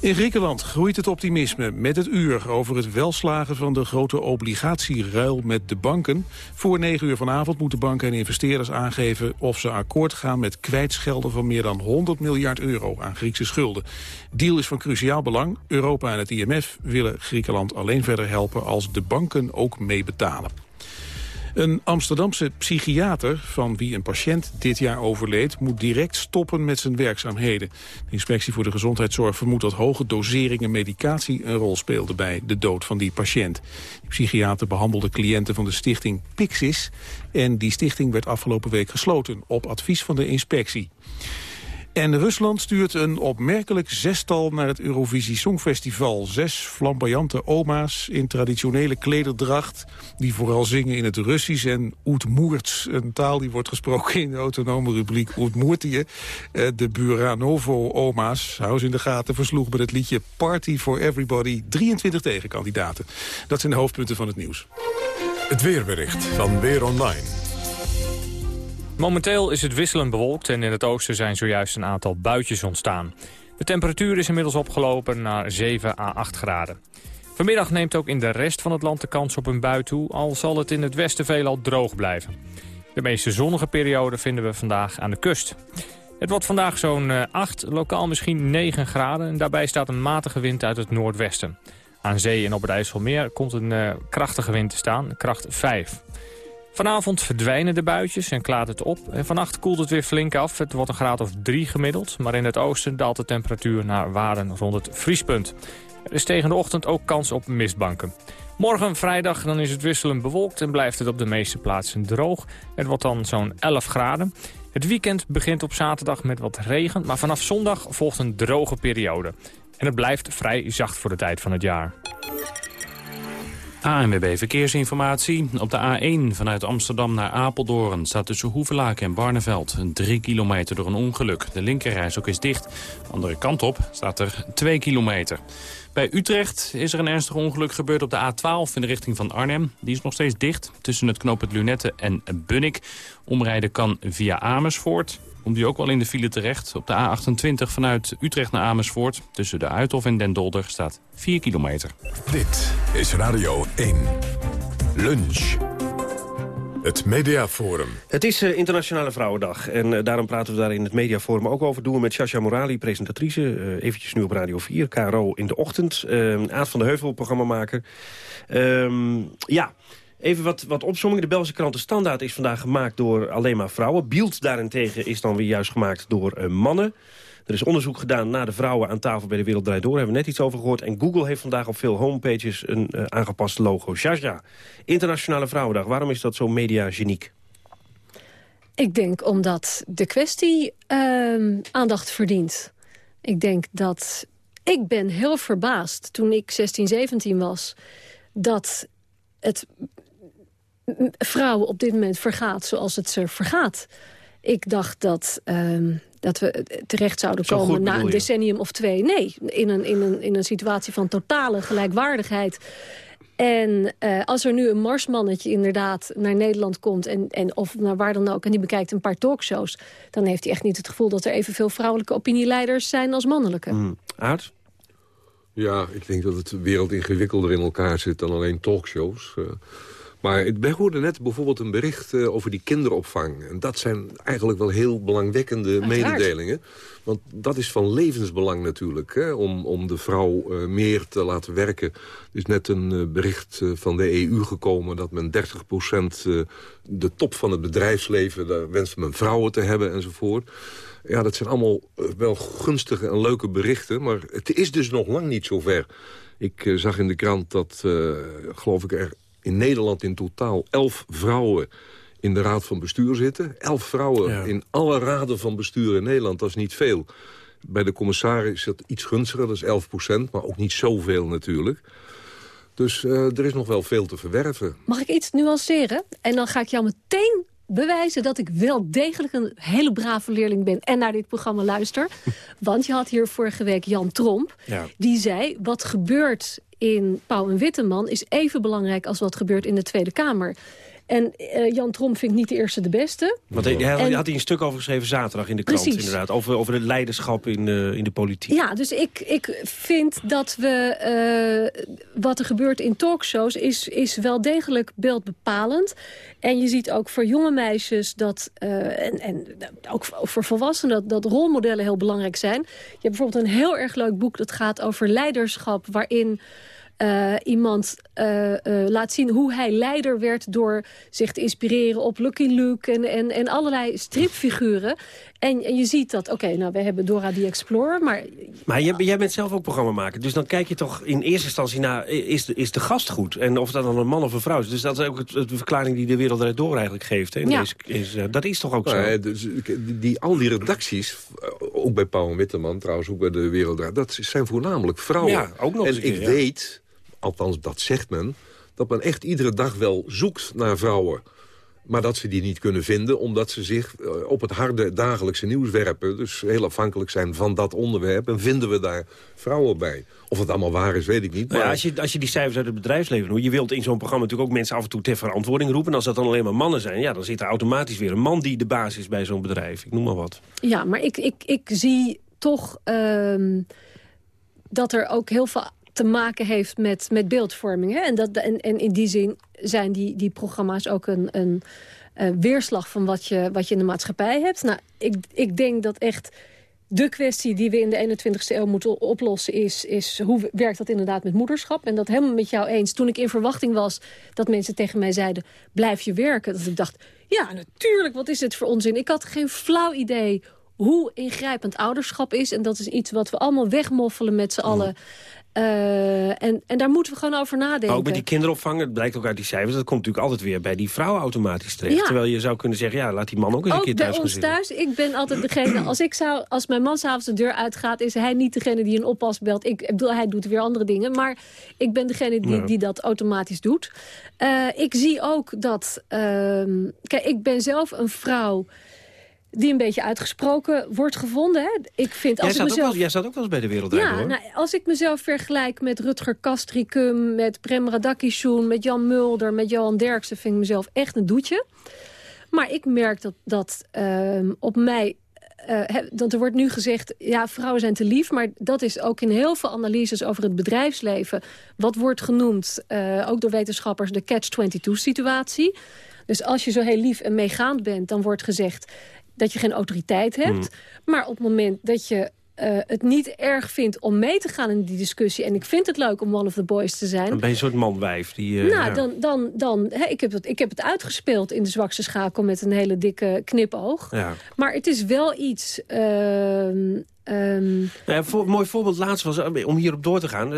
In Griekenland groeit het optimisme met het uur over het welslagen van de grote obligatieruil met de banken. Voor 9 uur vanavond moeten banken en investeerders aangeven of ze akkoord gaan met kwijtschelden van meer dan 100 miljard euro aan Griekse schulden. Deal is van cruciaal belang. Europa en het IMF willen Griekenland alleen verder helpen als de banken ook meebetalen. Een Amsterdamse psychiater, van wie een patiënt dit jaar overleed... moet direct stoppen met zijn werkzaamheden. De inspectie voor de gezondheidszorg vermoedt dat hoge doseringen medicatie... een rol speelden bij de dood van die patiënt. De psychiater behandelde cliënten van de stichting Pixis... en die stichting werd afgelopen week gesloten op advies van de inspectie. En Rusland stuurt een opmerkelijk zestal naar het Eurovisie Songfestival. Zes flamboyante oma's in traditionele klederdracht... die vooral zingen in het Russisch en Oetmoerts. Een taal die wordt gesproken in de autonome rubriek Oetmoertië. Eh, de Buranovo-oma's, hou ze in de gaten, versloeg met het liedje Party for Everybody 23 tegenkandidaten. Dat zijn de hoofdpunten van het nieuws. Het weerbericht van Weer Online. Momenteel is het wisselend bewolkt en in het oosten zijn zojuist een aantal buitjes ontstaan. De temperatuur is inmiddels opgelopen naar 7 à 8 graden. Vanmiddag neemt ook in de rest van het land de kans op een bui toe... al zal het in het westen veelal droog blijven. De meeste zonnige periode vinden we vandaag aan de kust. Het wordt vandaag zo'n 8, eh, lokaal misschien 9 graden... en daarbij staat een matige wind uit het noordwesten. Aan zee en op het IJsselmeer komt een uh, krachtige wind te staan, kracht 5. Vanavond verdwijnen de buitjes en klaart het op. En vannacht koelt het weer flink af. Het wordt een graad of 3 gemiddeld. Maar in het oosten daalt de temperatuur naar waarden rond het vriespunt. Er is tegen de ochtend ook kans op mistbanken. Morgen vrijdag dan is het wisselend bewolkt en blijft het op de meeste plaatsen droog. Het wordt dan zo'n 11 graden. Het weekend begint op zaterdag met wat regen, maar vanaf zondag volgt een droge periode. En het blijft vrij zacht voor de tijd van het jaar. ANWB Verkeersinformatie. Op de A1 vanuit Amsterdam naar Apeldoorn staat tussen Hoevelaken en Barneveld. 3 kilometer door een ongeluk. De linkerreis ook is dicht. andere kant op staat er 2 kilometer. Bij Utrecht is er een ernstig ongeluk gebeurd op de A12 in de richting van Arnhem. Die is nog steeds dicht tussen het knooppunt Lunette en Bunnik. Omrijden kan via Amersfoort komt u ook wel in de file terecht. Op de A28 vanuit Utrecht naar Amersfoort. Tussen de Uithof en Den Dolder staat 4 kilometer. Dit is Radio 1. Lunch. Het Mediaforum. Het is uh, Internationale Vrouwendag. En uh, daarom praten we daar in het Mediaforum ook over. Doen we met Sasha Morali, presentatrice. Uh, eventjes nu op Radio 4, KRO in de ochtend. Aad van de Heuvel, programmamaker. Um, ja, Even wat, wat opzomming. De Belgische krant De Standaard is vandaag gemaakt door alleen maar vrouwen. Bielt daarentegen is dan weer juist gemaakt door uh, mannen. Er is onderzoek gedaan naar de vrouwen aan tafel bij de Wereld Draait Door. Daar hebben we net iets over gehoord. En Google heeft vandaag op veel homepages een uh, aangepast logo. Jaja, Internationale Vrouwendag. Waarom is dat zo mediageniek? Ik denk omdat de kwestie uh, aandacht verdient. Ik denk dat... Ik ben heel verbaasd toen ik 16, 17 was... dat het vrouwen op dit moment vergaat zoals het ze vergaat. Ik dacht dat, ehm, dat we terecht zouden Zo komen na een je? decennium of twee. Nee, in een, in een, in een situatie van totale gelijkwaardigheid. En eh, als er nu een marsmannetje inderdaad naar Nederland komt... En, en, of naar waar dan ook, en die bekijkt een paar talkshows... dan heeft hij echt niet het gevoel dat er evenveel vrouwelijke opinieleiders zijn als mannelijke. Hmm. Aard? Ja, ik denk dat het wereld ingewikkelder in elkaar zit dan alleen talkshows. Eh, maar ik- wij hoorden net bijvoorbeeld een bericht eh, over die kinderopvang. En dat zijn eigenlijk wel heel belangwekkende Uiteraard. mededelingen. Want dat is van levensbelang natuurlijk, hè, om, om de vrouw eh, meer te laten werken. Er is net een eh, bericht van de EU gekomen dat men 30% eh, de top van het bedrijfsleven, daar wenst men vrouwen te hebben enzovoort. Ja, dat zijn allemaal wel gunstige en leuke berichten, maar het is dus nog lang niet zover. Ik zag in de krant dat, eh, geloof ik, er in Nederland in totaal elf vrouwen in de raad van bestuur zitten. Elf vrouwen Ja. in alle raden van bestuur in Nederland, dat is niet veel. Bij de commissaris is dat iets gunstiger, dat is 11 procent, maar ook niet zoveel natuurlijk. Dus eh, er is nog wel veel te verwerven. Mag ik iets nuanceren? En dan ga ik jou meteen bewijzen dat ik wel degelijk een hele brave leerling ben... en naar dit programma luister. Want je had hier vorige week Jan Tromp. Ja. Die zei, wat gebeurt in Pauw en Witteman... is even belangrijk als wat gebeurt in de Tweede Kamer. En eh, Jan Tromp vind ik niet de eerste de beste. Want hij, hij had, En- had hij een stuk over geschreven zaterdag in de krant, Precies. inderdaad. Over, over het leiderschap in, eh, in de politiek. Ja, dus ik, ik vind dat we... eh, wat er gebeurt in talkshows is, is wel degelijk beeldbepalend. En je ziet ook voor jonge meisjes dat... en, en ook voor volwassenen dat, dat rolmodellen heel belangrijk zijn. Je hebt bijvoorbeeld een heel erg leuk boek... dat gaat over leiderschap, waarin... eh, iemand eh, eh, laat zien hoe hij leider werd... door zich te inspireren op Lucky Luke en, en, en allerlei stripfiguren. En, en je ziet dat, oké, nou, we hebben Dora the Explorer... maar Maar jij, jij bent zelf ook programmamaker. Dus dan kijk je toch in eerste instantie naar... is de, is de gast goed? En of dat dan een man of een vrouw is. Dus dat is ook het, het- de verklaring die de wereld eruit door eigenlijk geeft. Hè? Ja. is, eh, dat is toch ook zo? Nou, ja, dus, die, die- al die redacties, ook bij Pauw en Witteman trouwens, ook bij de Wereld, dat zijn voornamelijk vrouwen. Ja, ook nog eens en keer, ik ja. weet, althans dat zegt men, dat men echt iedere dag wel zoekt naar vrouwen. Maar dat ze die niet kunnen vinden, omdat ze zich eh, op het harde dagelijkse nieuws werpen. Dus heel afhankelijk zijn van dat onderwerp. En vinden we daar vrouwen bij. Of het allemaal waar is, weet ik niet. Nou ja, Maar als, je, als je die cijfers uit het bedrijfsleven doet... je wilt in zo'n programma natuurlijk ook mensen af en toe ter verantwoording roepen. En als dat dan alleen maar mannen zijn... ja, dan zit er automatisch weer een man die de baas is bij zo'n bedrijf. Ik noem maar wat. Ja, maar ik, ik, ik zie toch ehm, dat er ook heel veel te maken heeft met, met beeldvorming. Hè? En, dat, en, en in die zin zijn die, die programma's ook een, een weerslag van wat je, wat je in de maatschappij hebt. Nou, ik, ik denk dat echt de kwestie die we in de 21ste eeuw moeten oplossen is... is hoe werkt dat inderdaad met moederschap? En dat helemaal met jou eens. Toen ik in verwachting was dat mensen tegen mij zeiden... blijf je werken. Dat ik dacht, ja, natuurlijk, wat is dit voor onzin? Ik had geen flauw idee hoe ingrijpend ouderschap is. En dat is iets wat we allemaal wegmoffelen met z'n allen. Eh, en, en daar moeten we gewoon over nadenken. Ook met die kinderopvang, het blijkt ook uit die cijfers... dat komt natuurlijk altijd weer bij die vrouw automatisch terecht. Ja. Terwijl je zou kunnen zeggen, ja, laat die man ook eens een keer Ook bij thuis gaan ons thuis. Ik ben altijd degene, als, ik zou, als mijn man s'avonds de deur uitgaat... is hij niet degene die een oppas belt. Ik, ik bedoel, hij doet weer andere dingen. Maar ik ben degene die, Ja. die dat automatisch doet. Eh, ik zie ook dat... ehm, kijk, ik ben zelf een vrouw die een beetje uitgesproken wordt gevonden. Hè. Ik vind, Jij als ik zat, ook wel, jij zat ook wel eens bij de wereld Ja, Door. nou, als ik mezelf vergelijk met Rutger Kastricum, met Prem Radakishun, met Jan Mulder, met Johan Derksen, vind ik mezelf echt een doetje. Maar ik merk dat, dat ehm, op mij... eh, dat er wordt nu gezegd, ja, vrouwen zijn te lief... maar dat is ook in heel veel analyses over het bedrijfsleven... wat wordt genoemd, eh, ook door wetenschappers, de catch-22-situatie. Dus als je zo heel lief en meegaand bent, dan wordt gezegd dat je geen autoriteit hebt. Hmm. Maar op het moment dat je eh, het niet erg vindt om mee te gaan in die discussie... en ik vind het leuk om one of the boys te zijn... Dan ben je een soort manwijf. Die, eh, nou, ja. dan, dan, dan hè, ik, heb het, ik heb het uitgespeeld in de zwakste schakel met een hele dikke knipoog. Ja. Maar het is wel iets... ehm, ehm, Nou ja, een mooi voorbeeld laatst was, eh, om hierop door te gaan...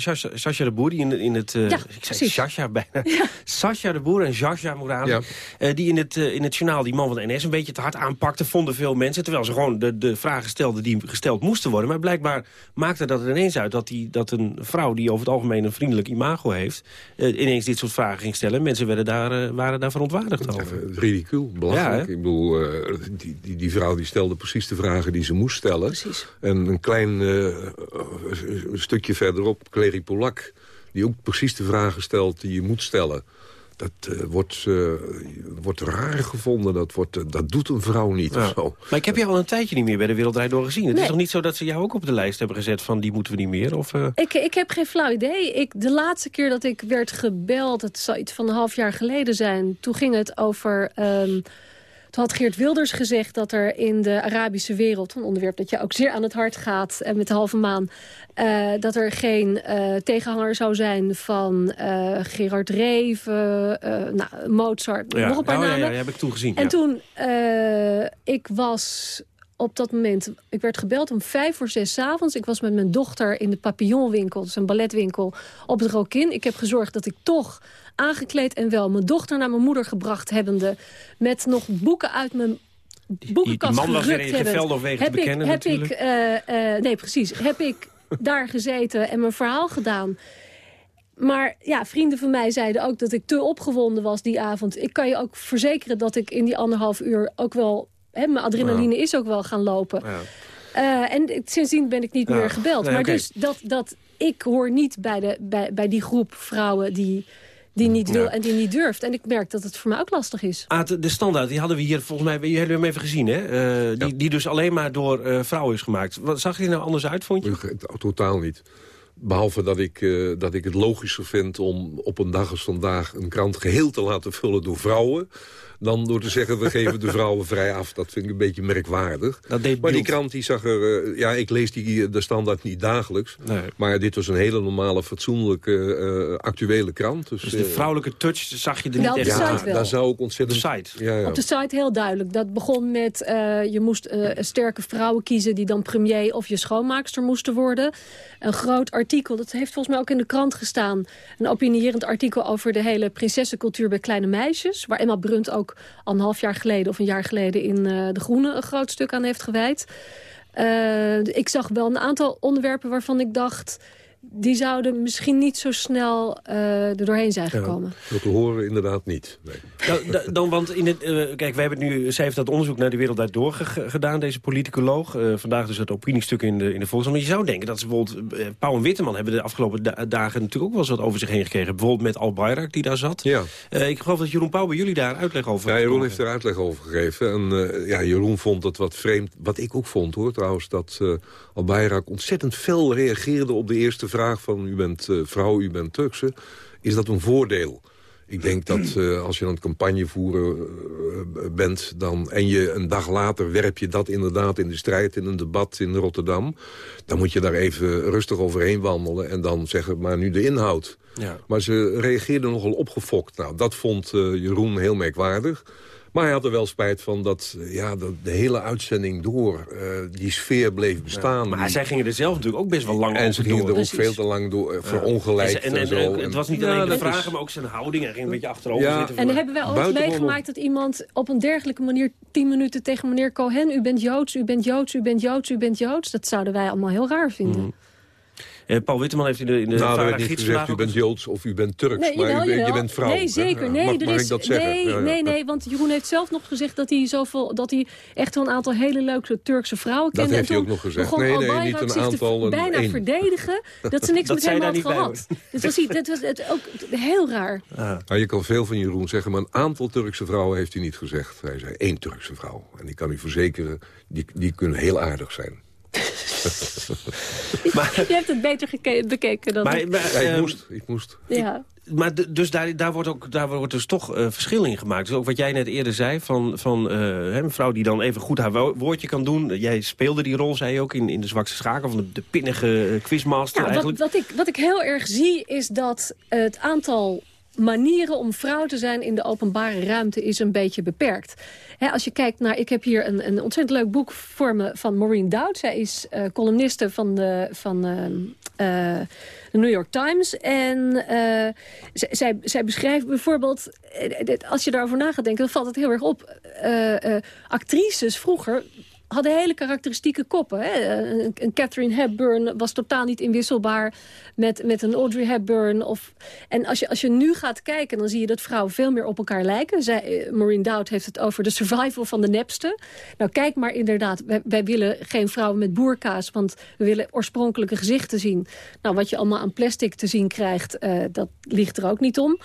Sascha, Sascha de Boer, die in, in het... eh, Ja, ik zei. Sascha bijna. Sascha de Boer en ik aan. eh, die in het, in het journaal die man van de NS een beetje te hard aanpakte... vonden veel mensen, terwijl ze gewoon de, de vragen stelden... die gesteld moesten worden. Maar blijkbaar maakte dat er ineens uit dat, die, dat een vrouw... die over het algemeen een vriendelijk imago heeft... ineens dit soort vragen ging stellen. Mensen werden daar, waren daar verontwaardigd over. Ridicuul, belachelijk. Ja, ik bedoel, eh, die, die, die vrouw die stelde precies de vragen die ze moest stellen. Precies. En een klein eh, stukje verderop, Clary Polak... die ook precies de vragen stelt die je moet stellen. Dat eh, wordt, eh, wordt raar gevonden. Dat, wordt, dat doet een vrouw niet Ja. of zo. Maar ik heb jou al een tijdje niet meer bij de Wereldrijd Door gezien. Het Nee. is toch niet zo dat ze jou ook op de lijst hebben gezet van die moeten we niet meer? Of, eh, Ik, ik heb geen flauw idee. Ik, de laatste keer dat ik werd gebeld, het zal iets van een half jaar geleden zijn... toen ging het over... ehm, toen had Geert Wilders gezegd dat er in de Arabische wereld... een onderwerp dat je ook zeer aan het hart gaat en met de halve maan... eh, dat er geen eh, tegenhanger zou zijn van eh, Gerard Reven, eh, nou, Mozart, ja. nog een paar Oh, ja, namen. ja, die heb ik toen gezien. En ja. toen, eh, ik was op dat moment, ik werd gebeld om vijf voor zes 's avonds. Ik was met mijn dochter in de Papillonwinkel, is een balletwinkel, op het Rokin. Ik heb gezorgd dat ik toch aangekleed en wel mijn dochter naar mijn moeder gebracht hebbende. Met nog boeken uit mijn boekenkast gerukt in hebbend. Heb ik, bekennen heb ik, eh, eh, Nee, precies. Heb ik daar gezeten en mijn verhaal gedaan. Maar ja, vrienden van mij zeiden ook dat ik te opgewonden was die avond. Ik kan je ook verzekeren dat ik in die anderhalf uur ook wel... Hè, mijn adrenaline is ook wel gaan lopen. Eh, en sindsdien ben ik niet Ja. meer gebeld. Nee, maar dus dat, dat ik hoor niet bij, de, bij, bij die groep vrouwen die, die niet wil Ja. en die niet durft. En ik merk dat het voor mij ook lastig is. Aad, de standaard, die hadden we hier volgens mij, jullie hebben hem even gezien, hè? Eh, die, die dus alleen maar door eh, vrouwen is gemaakt. Wat, zag hij er nou anders uit, vond je? Totaal niet. Behalve dat ik, eh, dat ik het logischer vind om op een dag als vandaag... een krant geheel te laten vullen door vrouwen... dan door te zeggen, we geven de vrouwen vrij af. Dat vind ik een beetje merkwaardig. Dat deed maar die krant die zag er... eh, ja, ik lees die, eh, de standaard niet dagelijks. Nee. Maar dit was een hele normale, fatsoenlijke, eh, actuele krant. Dus, Dus de eh, vrouwelijke touch zag je er niet echt wel. daar zou ik ontzettend... De site. Ja, ja. Op de site heel duidelijk. Dat begon met, eh, je moest eh, sterke vrouwen kiezen... die dan premier of je schoonmaakster moesten worden. Een groot artikel, dat heeft volgens mij ook in de krant gestaan. Een opinierend artikel over de hele prinsessencultuur bij kleine meisjes. Waar Emma Brunt ook een half jaar geleden of een jaar geleden... in eh, De Groene een groot stuk aan heeft gewijd. Eh, ik zag wel een aantal onderwerpen waarvan ik dacht... die zouden misschien niet zo snel eh, er doorheen zijn gekomen. Dat te horen inderdaad niet. Nee. Dan, want in het, eh, kijk, we hebben nu, zij heeft dat onderzoek naar de wereld door gedaan, deze politicoloog. Eh, vandaag dus het opiniestuk in de, in de Volkskrant. Maar je zou denken dat ze bijvoorbeeld, Pauw en Witteman hebben de afgelopen da- dagen natuurlijk ook wel eens wat over zich heen gekregen. Bijvoorbeeld met Al Bayrak die daar zat. Ja. Eh, ik geloof dat Jeroen Pauw bij jullie daar uitleg over Ja, Jeroen heeft er uitleg over gegeven. En eh, ja, Jeroen vond het wat vreemd. Wat ik ook vond hoor trouwens. Dat uh, Al Bayrak ontzettend fel reageerde op de eerste vraag van... u bent uh, vrouw, u bent Turkse. Is dat een voordeel? Ik denk dat uh, als je aan het campagne voeren uh, bent... Dan, en je een dag later werp je dat inderdaad in de strijd... in een debat in Rotterdam... dan moet je daar even rustig overheen wandelen... en dan zeggen, maar nu de inhoud. Ja. Maar ze reageerden nogal opgefokt. Nou, dat vond uh, Jeroen heel merkwaardig. Maar hij had er wel spijt van dat ja, de, de hele uitzending door uh, die sfeer bleef bestaan. Ja, maar die... zij gingen er zelf natuurlijk ook best wel lang En ze gingen door. er ook veel te lang door, uh, verongelijkt en, en, en, en, zo. het was niet ja, alleen de vragen, is... maar ook zijn houding. Hij ging een beetje achterover ja, zitten. En hebben wij ooit meegemaakt dat iemand op een dergelijke manier... tien minuten tegen meneer Cohen... u bent Joods, u bent Joods, u bent Joods, u bent Joods... dat zouden wij allemaal heel raar vinden. Mm. Uh, Paul Witteman heeft in de, in de nou, gezegd, u bent Joods of u bent Turks, nee, maar jawel, u, bent, je bent vrouw. Nee, zeker. Nee, mag, er mag is, ik dat zeggen? Nee, ja, ja. nee, nee, want Jeroen heeft zelf nog gezegd dat hij, zoveel, dat hij echt wel een aantal hele leuke Turkse vrouwen dat kende. heeft en hij ook nog gezegd. begon Nee, nee, niet een zich aantal, te een bijna verdedigen dat ze niks Dat met hem had gehad. Dus was, dat was het ook heel raar. Ah. Nou, je kan veel van Jeroen zeggen, maar een aantal Turkse vrouwen heeft hij niet gezegd. Hij zei één Turkse vrouw. En ik kan u verzekeren, die, die kunnen heel aardig zijn. maar, je hebt het beter bekeken dan maar, maar, ja, ik moest, ik moest. Ja. Maar dus daar, daar, wordt ook, daar wordt dus toch uh, verschil in gemaakt. Dus ook wat jij net eerder zei, van, van uh, hè, een vrouw die dan even goed haar woordje kan doen. Jij speelde die rol, zei je ook, in, in de zwakste schakel van de, de pinnige quizmaster ja, eigenlijk. Wat, wat, ik, wat ik heel erg zie is dat het aantal manieren om vrouw te zijn in de openbare ruimte is een beetje beperkt. Als je kijkt naar, ik heb hier een, een ontzettend leuk boek voor me van Maureen Dowd. Zij is uh, columniste van de, van, uh, de New York Times. En zij, zij beschrijft bijvoorbeeld, als je daarover na gaat denken, dan valt het heel erg op. actrices vroeger hadden hele karakteristieke koppen. Hè? Een, Catherine Hepburn was totaal niet inwisselbaar met, met een Audrey Hepburn. Of, en als je, als je nu gaat kijken, dan zie je dat vrouwen veel meer op elkaar lijken. Eh, Maureen Dowd heeft het over de survival van de nepste. Nou, kijk maar inderdaad, wij, willen geen vrouwen met boerkaas... want we willen oorspronkelijke gezichten zien. Nou, wat je allemaal aan plastic te zien krijgt, uh, dat ligt er ook niet om.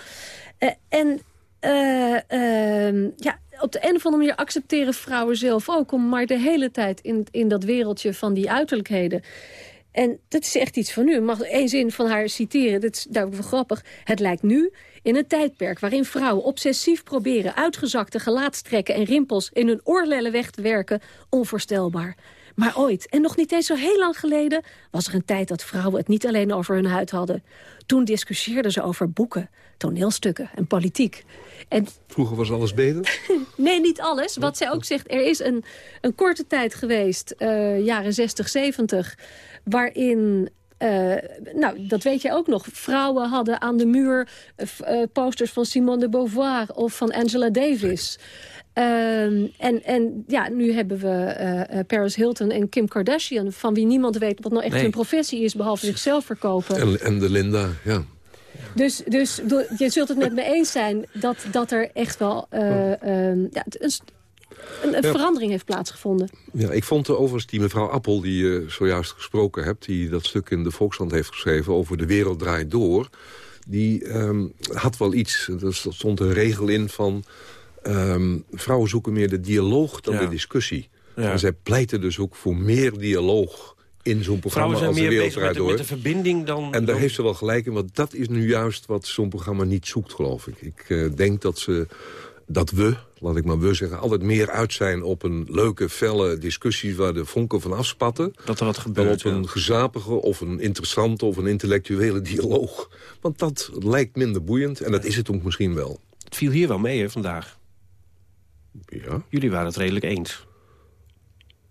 Uh, en uh, ja, op de een of andere manier accepteren vrouwen zelf ook... om maar de hele tijd in, in dat wereldje van die uiterlijkheden... En dat is echt iets van nu. Ik mag één zin van haar citeren, dat is duidelijk wel grappig. Het lijkt nu in een tijdperk waarin vrouwen obsessief proberen... uitgezakte gelaatstrekken en rimpels in hun oorlellen weg te werken... onvoorstelbaar. Maar ooit, en nog niet eens zo heel lang geleden... was er een tijd dat vrouwen het niet alleen over hun huid hadden. Toen discussieerden ze over boeken, toneelstukken en politiek. En... Vroeger was alles beter? nee, niet alles. Wat zij ook zegt, er is een, een korte tijd geweest, uh, jaren 60, 70... waarin uh, nou, dat weet jij ook nog. Vrouwen hadden aan de muur uh, posters van Simone de Beauvoir of van Angela Davis. Uh, en, en ja, nu hebben we uh, Paris Hilton en Kim Kardashian... van wie niemand weet wat nou echt nee. hun professie is... behalve zichzelf verkopen. En, en de Linda, ja. Dus, dus je zult het met me eens zijn dat, dat er echt wel uh, uh, ja, een, een, een ja. verandering heeft plaatsgevonden. Ja, ik vond overigens die mevrouw Appel, die je zojuist gesproken hebt... die dat stuk in de Volkskrant heeft geschreven over de wereld draait door... die um, had wel iets. Er stond een regel in van... Um, vrouwen zoeken meer de dialoog dan ja. de discussie. Ja. En zij pleiten dus ook voor meer dialoog in zo'n programma zijn als meer de wereld bezig met, de, met de verbinding dan... En daar dan... heeft ze wel gelijk in, want dat is nu juist wat zo'n programma niet zoekt, geloof ik. Ik uh, denk dat ze dat we, laat ik maar we zeggen... altijd meer uit zijn op een leuke, felle discussie... waar de vonken van afspatten. Dat er wat gebeurt, Dan op een ja. gezapige of een interessante of een intellectuele dialoog. Want dat lijkt minder boeiend en dat is het ook misschien wel. Het viel hier wel mee, hè, vandaag. Ja. Jullie waren het redelijk eens.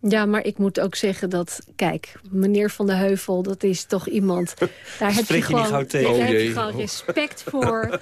Ja, maar ik moet ook zeggen dat, kijk, meneer Van de Heuvel, dat is toch iemand... Daar heb je, je gewoon, daar daar oh, heb je gewoon respect voor.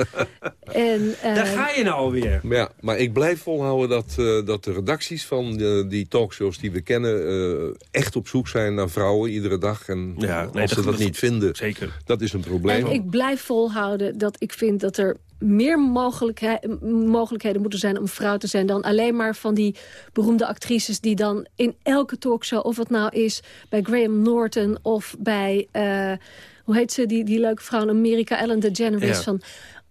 en, uh, daar ga je nou alweer. Maar, ja, maar ik blijf volhouden dat, uh, dat de redacties van uh, die talkshows die we kennen... echt op zoek zijn naar vrouwen iedere dag. En ja, nee, als ze dat, dat niet vinden, zeker. dat is een probleem. En ik blijf volhouden dat ik vind dat er meer mogelijkheden moeten zijn om vrouw te zijn... dan alleen maar van die beroemde actrices die dan in elke talkshow... of het nou is bij Graham Norton of bij... Uh, hoe heet ze, die, die leuke vrouw in Amerika, Ellen DeGeneres... Ja. van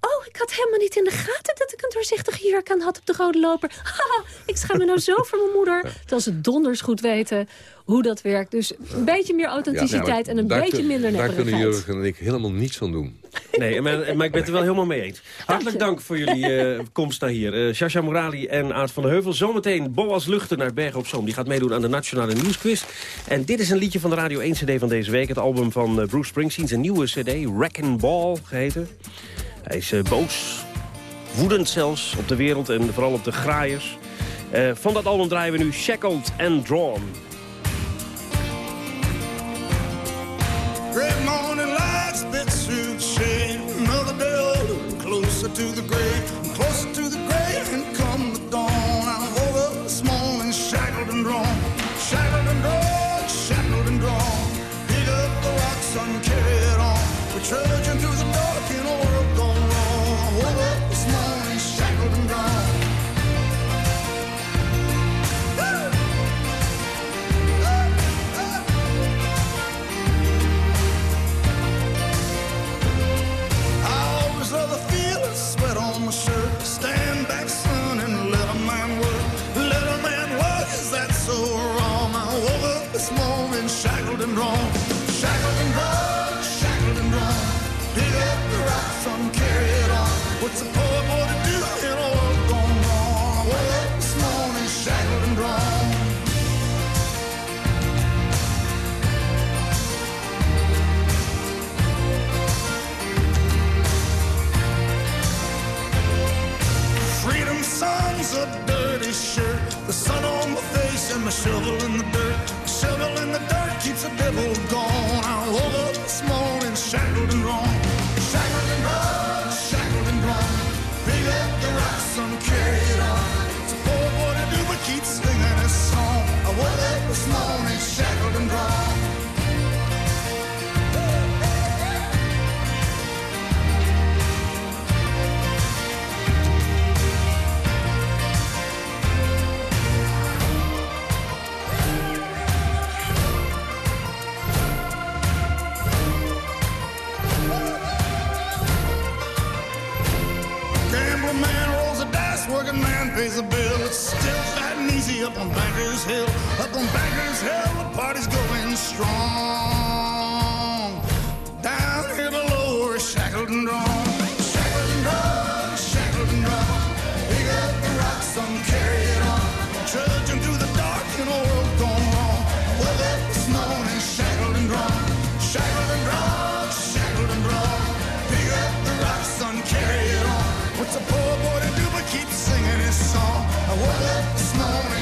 Oh, ik had helemaal niet in de gaten dat ik een doorzichtig jurk aan had op de rode loper. Haha, ik schaam me nou zo voor mijn moeder. Terwijl ze donders goed weten hoe dat werkt. Dus een beetje meer authenticiteit ja, en een beetje kun, minder Daar nepperigheid. kunnen Jurgen en ik helemaal niets aan doen. Nee, maar, maar ik ben het er wel helemaal mee eens. Hartelijk dank voor jullie uh, komst naar hier. Uh, Shasha Morali en Aart van der Heuvel. Zometeen Boas Luchten naar Bergen op Zoom. Die gaat meedoen aan de Nationale Nieuwsquiz. En dit is een liedje van de Radio 1 CD van deze week. Het album van uh, Bruce Springsteen. Zijn nieuwe CD, Wrecking Ball geheten. Hij is uh, boos, woedend zelfs op de wereld en vooral op de graaiers. Uh, van dat album draaien we nu Shackled and Drawn. Great morning lights, bit suit shade. Another day closer to the grave. Closer to the grave, and come the dawn. I woke up this morning shackled and drawn. Shackled and drawn, shackled and drawn. Pick up the rocks and on. wrong. Shackled and wrong, shackled and wrong. Pick up the rocks and carry it on. What's a poor boy to do? It all gone wrong. Well, up this morning, shackled and wrong. Freedom songs a dirty shirt, the sun on my face and my shovel in the dirt. Shovel in the dirt keeps the devil gone. Pays the bill. It's still fat and easy up on Bankers Hill. Up on Bankers Hill, the party's going strong. Down here below, we're shackled and drawn.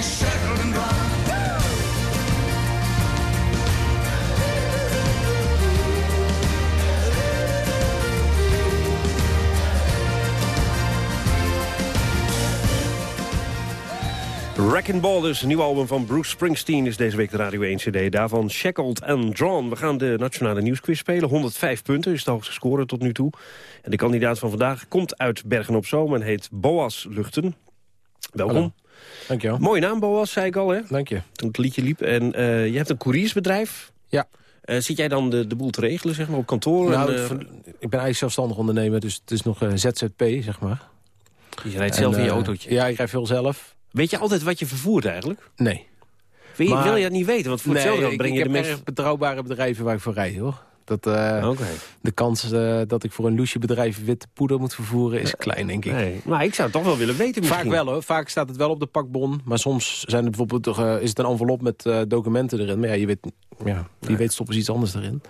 Shackled and. Wrecking Ball dus, een nieuw album van Bruce Springsteen... is deze week de Radio 1 CD. Daarvan Shackled and Drawn. We gaan de Nationale Nieuwsquiz spelen. 105 punten is de hoogste score tot nu toe. En de kandidaat van vandaag komt uit Bergen-op-Zoom... en heet Boas Luchten. Welkom. Hallo. Dankjewel. Mooie naam, Boas, zei ik al, hè? Dank je. Toen het liedje liep. En eh, je hebt een couriersbedrijf. Ja. Eh, zit jij dan de, de boel te regelen, zeg maar, op kantoor? Nou, en, eh, ik ben eigenlijk zelfstandig ondernemer, dus het is nog eh, ZZP, zeg maar. je rijdt En, zelf in je eh, autootje? Ja, ik rijd veel zelf. Weet je altijd wat je vervoert eigenlijk? Nee. Wil je, Maar- wil je dat niet weten? Want voor nee, hetzelfde ik, breng je ik de heb mensen... erg betrouwbare bedrijven waar ik voor rijd, hoor. Dat, eh. De kans eh, dat ik voor een loesjebedrijf witte poeder moet vervoeren is klein, denk ik. Nee, maar ik zou het toch wel willen weten Vaak wel hoor. Vaak staat het wel op de pakbon. Maar soms zijn er bijvoorbeeld toch, eh, is het een envelop met documenten erin. Maar ja, je weet, ja, wie weet stoppen ze iets anders erin.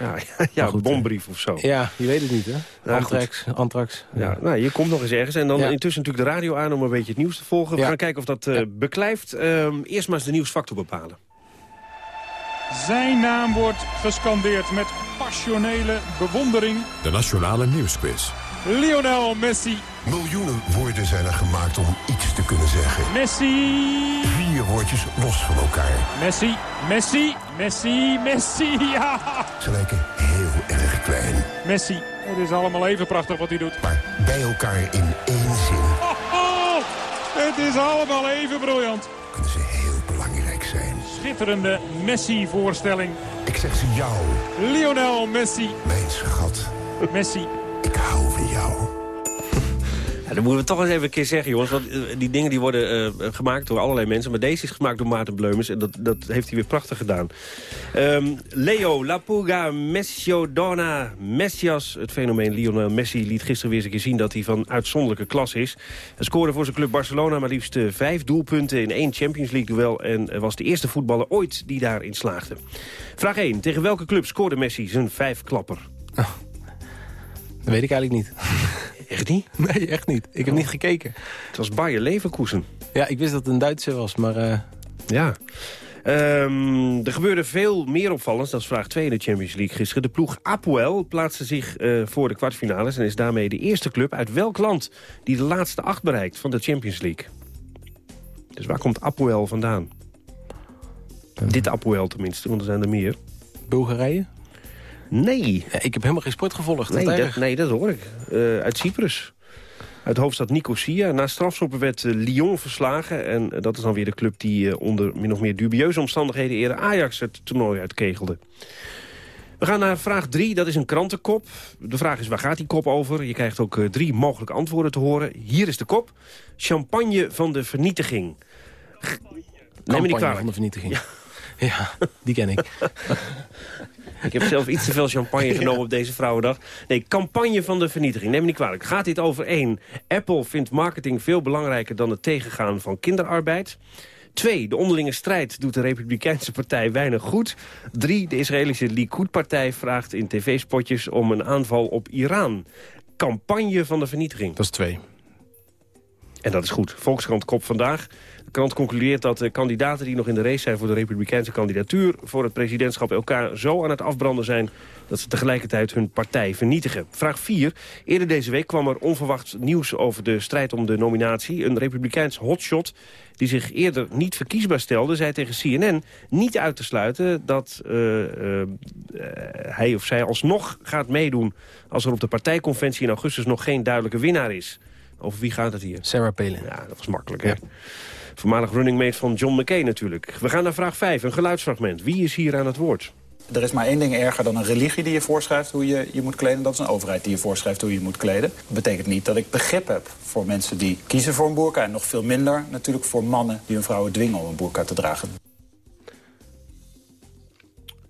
Ja, ja, een bombrief of zo. Ja, je weet het niet hè. Antrax, Antrax. Ja, nou, je komt nog eens ergens. En dan intussen natuurlijk de radio aan om een beetje het nieuws te volgen. We gaan kijken of dat beklijft. Ehm, eerst maar eens de nieuwsfactor bepalen. Zijn naam wordt gescandeerd met passionele bewondering. De Nationale Nieuwsquiz. Lionel Messi. Miljoenen woorden zijn er gemaakt om iets te kunnen zeggen. Messi. Vier woordjes los van elkaar. Messi. Messi. Messi. Messi. Ja. Ze lijken heel erg klein. Messi. Het is allemaal even prachtig wat hij doet. Maar bij elkaar in één zin Oh, oh, het is allemaal even briljant. kunnen ze heel. Schitterende Messi-voorstelling. Ik zeg ze jou, Lionel Messi. mijn schat. Messi. Ik hou van jou. Ja, dat moeten we toch eens even een keer zeggen, jongens. Want eh, die dingen die worden eh, gemaakt door allerlei mensen. Maar deze is gemaakt door Maarten Bleumens. En dat, dat heeft hij weer prachtig gedaan. Ehm, Leo, Lapuga, Messio, Donna, Messias. Het fenomeen Lionel Messi liet gisteren weer eens een keer zien... dat hij van uitzonderlijke klas is. Hij scoorde voor zijn club Barcelona maar liefst eh, vijf doelpunten... in één Champions League-duel. En was de eerste voetballer ooit die daarin slaagde. Vraag 1. Tegen welke club scoorde Messi zijn vijfklapper? Dat weet ik eigenlijk niet. Echt niet? Nee, echt niet. Ik heb niet gekeken. Het was Bayer Leverkusen. Ja, ik wist dat het een Duitser was, maar... eh, Ja. Ehm, er gebeurde veel meer opvallends, dat is vraag 2 in de Champions League gisteren. De ploeg Apoel plaatste zich eh, voor de kwartfinales... en is daarmee de eerste club uit welk land die de laatste acht bereikt van de Champions League. Dus waar komt Apoel vandaan? Dit Apoel tenminste, want er zijn er meer. Bulgarije? Nee. Ja, ik heb helemaal geen sport gevolgd. Nee, dat nee, dat hoor ik. Eh, uit Cyprus. Uit hoofdstad Nicosia. Na strafschoppen werd eh, Lyon verslagen. En eh, dat is dan weer de club die onder min of meer dubieuze omstandigheden... eerder Ajax het toernooi uitkegelde. We gaan naar vraag 3, dat is een krantenkop. De vraag is, waar gaat die kop over? Je krijgt ook drie mogelijke antwoorden te horen. Hier is de kop. Champagne van de vernietiging. Neem me niet kwalijk. van de vernietiging. Ja, die ken ik. Ik heb zelf iets te veel champagne genomen op deze Vrouwendag. Nee, campagne van de vernietiging. Neem me niet kwalijk. Gaat dit over één? Apple vindt marketing veel belangrijker dan het tegengaan van kinderarbeid. Twee, de onderlinge strijd doet de Republikeinse partij weinig goed. Drie, de Israëlische Likud-partij vraagt in tv-spotjes om een aanval op Iran. Campagne van de vernietiging. Dat is twee. En dat is goed. Volkskrant kop vandaag. De krant concludeert dat de kandidaten die nog in de race zijn... voor de republikeinse kandidatuur voor het presidentschap... elkaar zo aan het afbranden zijn dat ze tegelijkertijd hun partij vernietigen. Vraag 4. Eerder deze week kwam er onverwacht nieuws over de strijd om de nominatie. Een republikeins hotshot die zich eerder niet verkiesbaar stelde... zei tegen CNN niet uit te sluiten dat uh, uh, hij of zij alsnog gaat meedoen... als er op de partijconventie in augustus nog geen duidelijke winnaar is. Over wie gaat het hier? Sarah Palin. Ja, dat was makkelijk, hè? Voormalig running mate van John McCain natuurlijk. We gaan naar vraag 5, een geluidsfragment. Wie is hier aan het woord? Er is maar één ding erger dan een religie die je voorschrijft hoe je je moet kleden. Dat is een overheid die je voorschrijft hoe je moet kleden. Dat betekent niet dat ik begrip heb voor mensen die kiezen voor een boerka. En nog veel minder natuurlijk voor mannen die hun vrouwen dwingen om een boerka te dragen.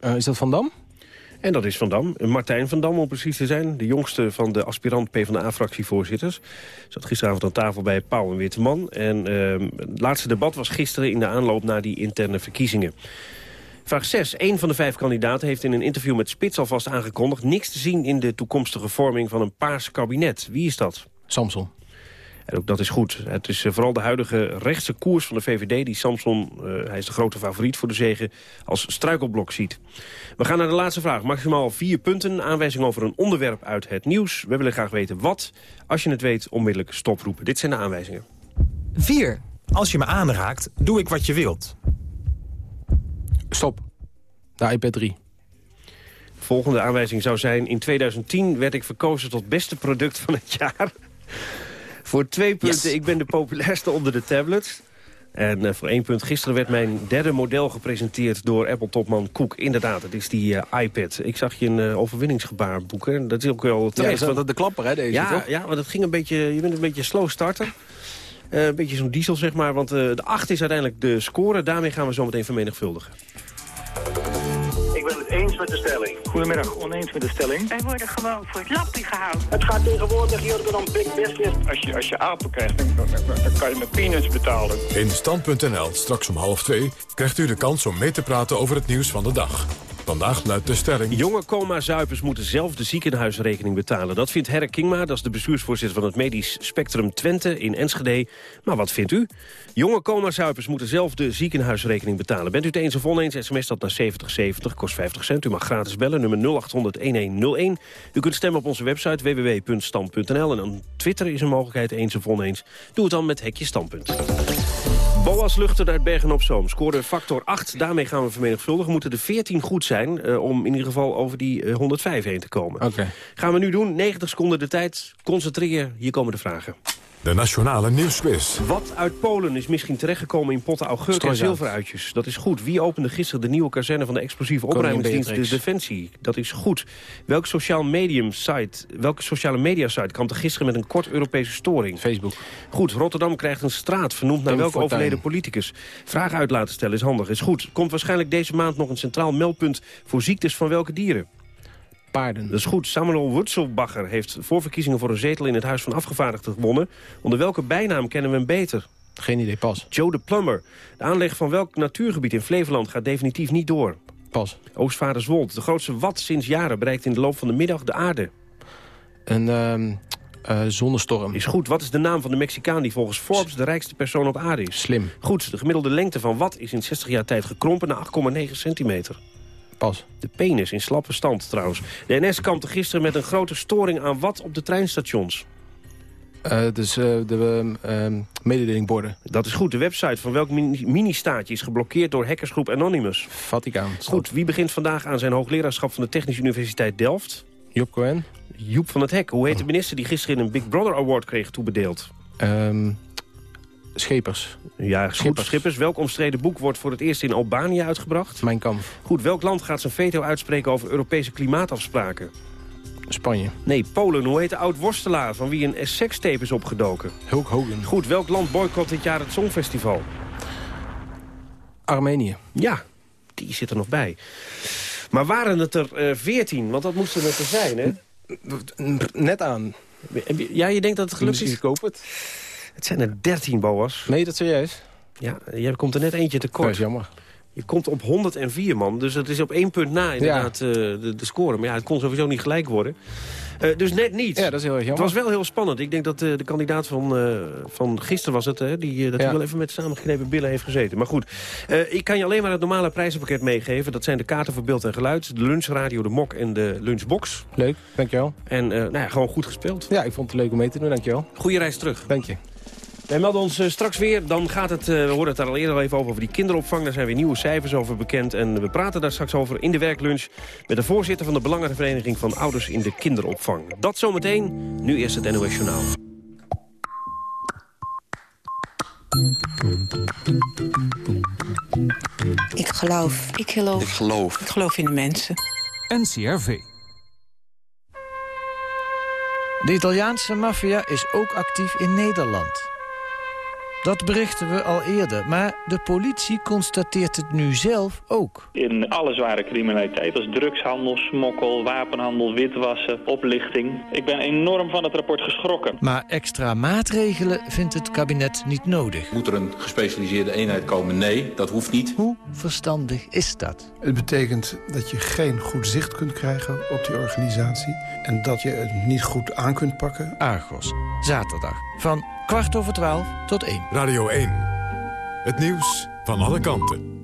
Uh, is dat Van Dam? En dat is Van Dam. Martijn Van Dam, om precies te zijn. De jongste van de aspirant PvdA-fractievoorzitters. Zat gisteravond aan tafel bij Pauw en Witteman. En uh, het laatste debat was gisteren in de aanloop naar die interne verkiezingen. Vraag 6. Een van de vijf kandidaten heeft in een interview met Spits alvast aangekondigd... niks te zien in de toekomstige vorming van een paars kabinet. Wie is dat? Samson. En ook dat is goed. Het is eh, vooral de huidige rechtse koers van de VVD... die Samson, uh, hij is de grote favoriet voor de zegen, als struikelblok ziet. We gaan naar de laatste vraag. Maximaal vier punten. Aanwijzing over een onderwerp uit het nieuws. We willen graag weten wat. Als je het weet, onmiddellijk stoproepen. Dit zijn de aanwijzingen. 4. Als je me aanraakt, doe ik wat je wilt. Stop. De iPad 3. Volgende aanwijzing zou zijn... in 2010 werd ik verkozen tot beste product van het jaar. Voor twee punten, ik ben de populairste onder de tablets. En uh, voor één punt, gisteren werd mijn derde model gepresenteerd door Apple-topman Cook. Inderdaad, het is die uh, iPad. Ik zag je een uh, overwinningsgebaar boeken. Dat is ook wel terecht. Ja, dat de klapper, hè, deze, ja, toch? Ja, want het ging een beetje, je bent een beetje slow starter. een beetje zo'n diesel, zeg maar. Want de 8 is uiteindelijk de score. Daarmee gaan we zo meteen vermenigvuldigen. Ik ben het eens met de stelling. Goedemiddag, oneens met de stelling. Wij worden gewoon voor het lappie gehouden. Het gaat tegenwoordig hier dan big business. Als je, als je apen krijgt, dan, dan, dan kan je met peanuts betalen. In Stand.nl, straks om half twee, krijgt u de kans om mee te praten over het nieuws van de dag. Vandaag luidt de stelling... Jonge coma-zuipers moeten zelf de ziekenhuisrekening betalen. Dat vindt Herre Kingma, dat is de bestuursvoorzitter van het medisch spectrum Twente in Enschede. Maar wat vindt u? Jonge coma-zuipers moeten zelf de ziekenhuisrekening betalen. Bent u het eens of oneens, sms dat naar 7070, kost 50 cent. U mag gratis bellen, nummer 0800-1101. U kunt stemmen op onze website www.stand.nl. En dan Twitter is een mogelijkheid, eens of oneens. Doe het dan met Hekje Standpunt. Boas Luchter uit Bergen-op-Zoom scoorde factor 8. Daarmee gaan we vermenigvuldigen. Moeten er 14 goed zijn uh, om in ieder geval over die uh, 105 heen te komen. Okay. Gaan we nu doen. 90 seconden de tijd. Concentreer. Hier komen de vragen. De Nationale Nieuwsquiz. Wat uit Polen is misschien terechtgekomen in potten augurk en zilveruitjes? Dat is goed. Wie opende gisteren de nieuwe kazerne van de explosieve opruimingsdienst de Defensie? Dat is goed. Welk sociaal medium site, welke sociale media site kwam er gisteren met een kort Europese storing? Facebook. Goed. Rotterdam krijgt een straat vernoemd naar welke overleden politicus? Vraag uit laten stellen is handig. Is goed. Komt waarschijnlijk deze maand nog een centraal meldpunt voor ziektes van welke dieren? Paarden. Dat is goed. Samuel Wurzelbacher heeft voorverkiezingen voor een zetel in het Huis van Afgevaardigden gewonnen. Onder welke bijnaam kennen we hem beter? Geen idee, pas. Joe de Plumber. De aanleg van welk natuurgebied in Flevoland gaat definitief niet door? Pas. Oostvaarderswold. De grootste wat sinds jaren bereikt in de loop van de middag de aarde. Een uh, zonnestorm. Is goed. Wat is de naam van de Mexicaan die volgens Forbes de rijkste persoon op aarde is? Slim. Goed. De gemiddelde lengte van wat is in 60 jaar tijd gekrompen naar 8,9 centimeter? Pas. De penis in slappe stand trouwens. De NS kampte gisteren met een grote storing aan wat op de treinstations? Uh, dus uh, de uh, mededelingborden. Dat is goed. De website van welk mini-staatje is geblokkeerd door hackersgroep Anonymous? Vaticaan. Goed. Wie begint vandaag aan zijn hoogleraarschap van de Technische Universiteit Delft? Job Cohen. Joep van het Hek. Hoe heet de minister die gisteren een Big Brother Award kreeg toebedeeld? Um, Schepers. Ja, Schippers. Schippers. Welk omstreden boek wordt voor het eerst in Albanië uitgebracht? Mijn kamp. Goed, welk land gaat zijn veto uitspreken over Europese klimaatafspraken? Spanje. Nee, Polen. Hoe heet de oud-worstelaar van wie een sekstape is opgedoken? Hulk Hogan. Goed, welk land boycott dit jaar het Songfestival? Armenië. Ja, die zit er nog bij. Maar waren het er veertien? Uh, Want dat moesten het er zijn, hè? Net aan. Ja, je denkt dat het gelukt is? is? koop het. Het zijn er dertien, Boas. Nee, dat serieus? Ja, jij komt er net eentje tekort. Dat is jammer. Je komt op 104 man, dus dat is op één punt na inderdaad eh, de, de score. Maar ja, het kon sowieso niet gelijk worden. Eh, dus net niet. Ja, dat is heel erg Het jammer. was wel heel spannend. Ik denk dat eh, de kandidaat van, van gisteren was het... Hè, die, dat hij wel even met samengeknepen billen heeft gezeten. Maar goed, ik kan je alleen maar het normale prijzenpakket meegeven. Dat zijn de kaarten voor beeld en geluid, de lunchradio, de mok en de lunchbox. Leuk, dankjewel. En nou ja, gewoon goed gespeeld. Ja, ik vond het leuk om mee te doen, dankjewel. Goeie reis terug. Dank je. Wij melden ons eh, straks weer. Dan gaat het, eh, we hoorden het daar al eerder al even over, over die kinderopvang. Daar zijn weer nieuwe cijfers over bekend. En we praten daar straks over in de werklunch... met de voorzitter van de Belangenvereniging van Ouders in de Kinderopvang. Dat zometeen. Nu eerst het NOS Journaal. Ik geloof. Ik geloof. Ik geloof. Ik geloof in de mensen. NCRV. De Italiaanse maffia is ook actief in Nederland. Dat berichten we al eerder, maar de politie constateert het nu zelf ook. In alle zware criminaliteit, als drugshandel, smokkel, wapenhandel, witwassen, oplichting. Ik ben enorm van het rapport geschrokken. Maar extra maatregelen vindt het kabinet niet nodig. Moet er een gespecialiseerde eenheid komen? Nee, dat hoeft niet. Hoe verstandig is dat? Het betekent dat je geen goed zicht kunt krijgen op die organisatie... en dat je het niet goed aan kunt pakken. Argos, zaterdag, van kwart over twaalf tot één. Radio 1. Het nieuws van alle kanten.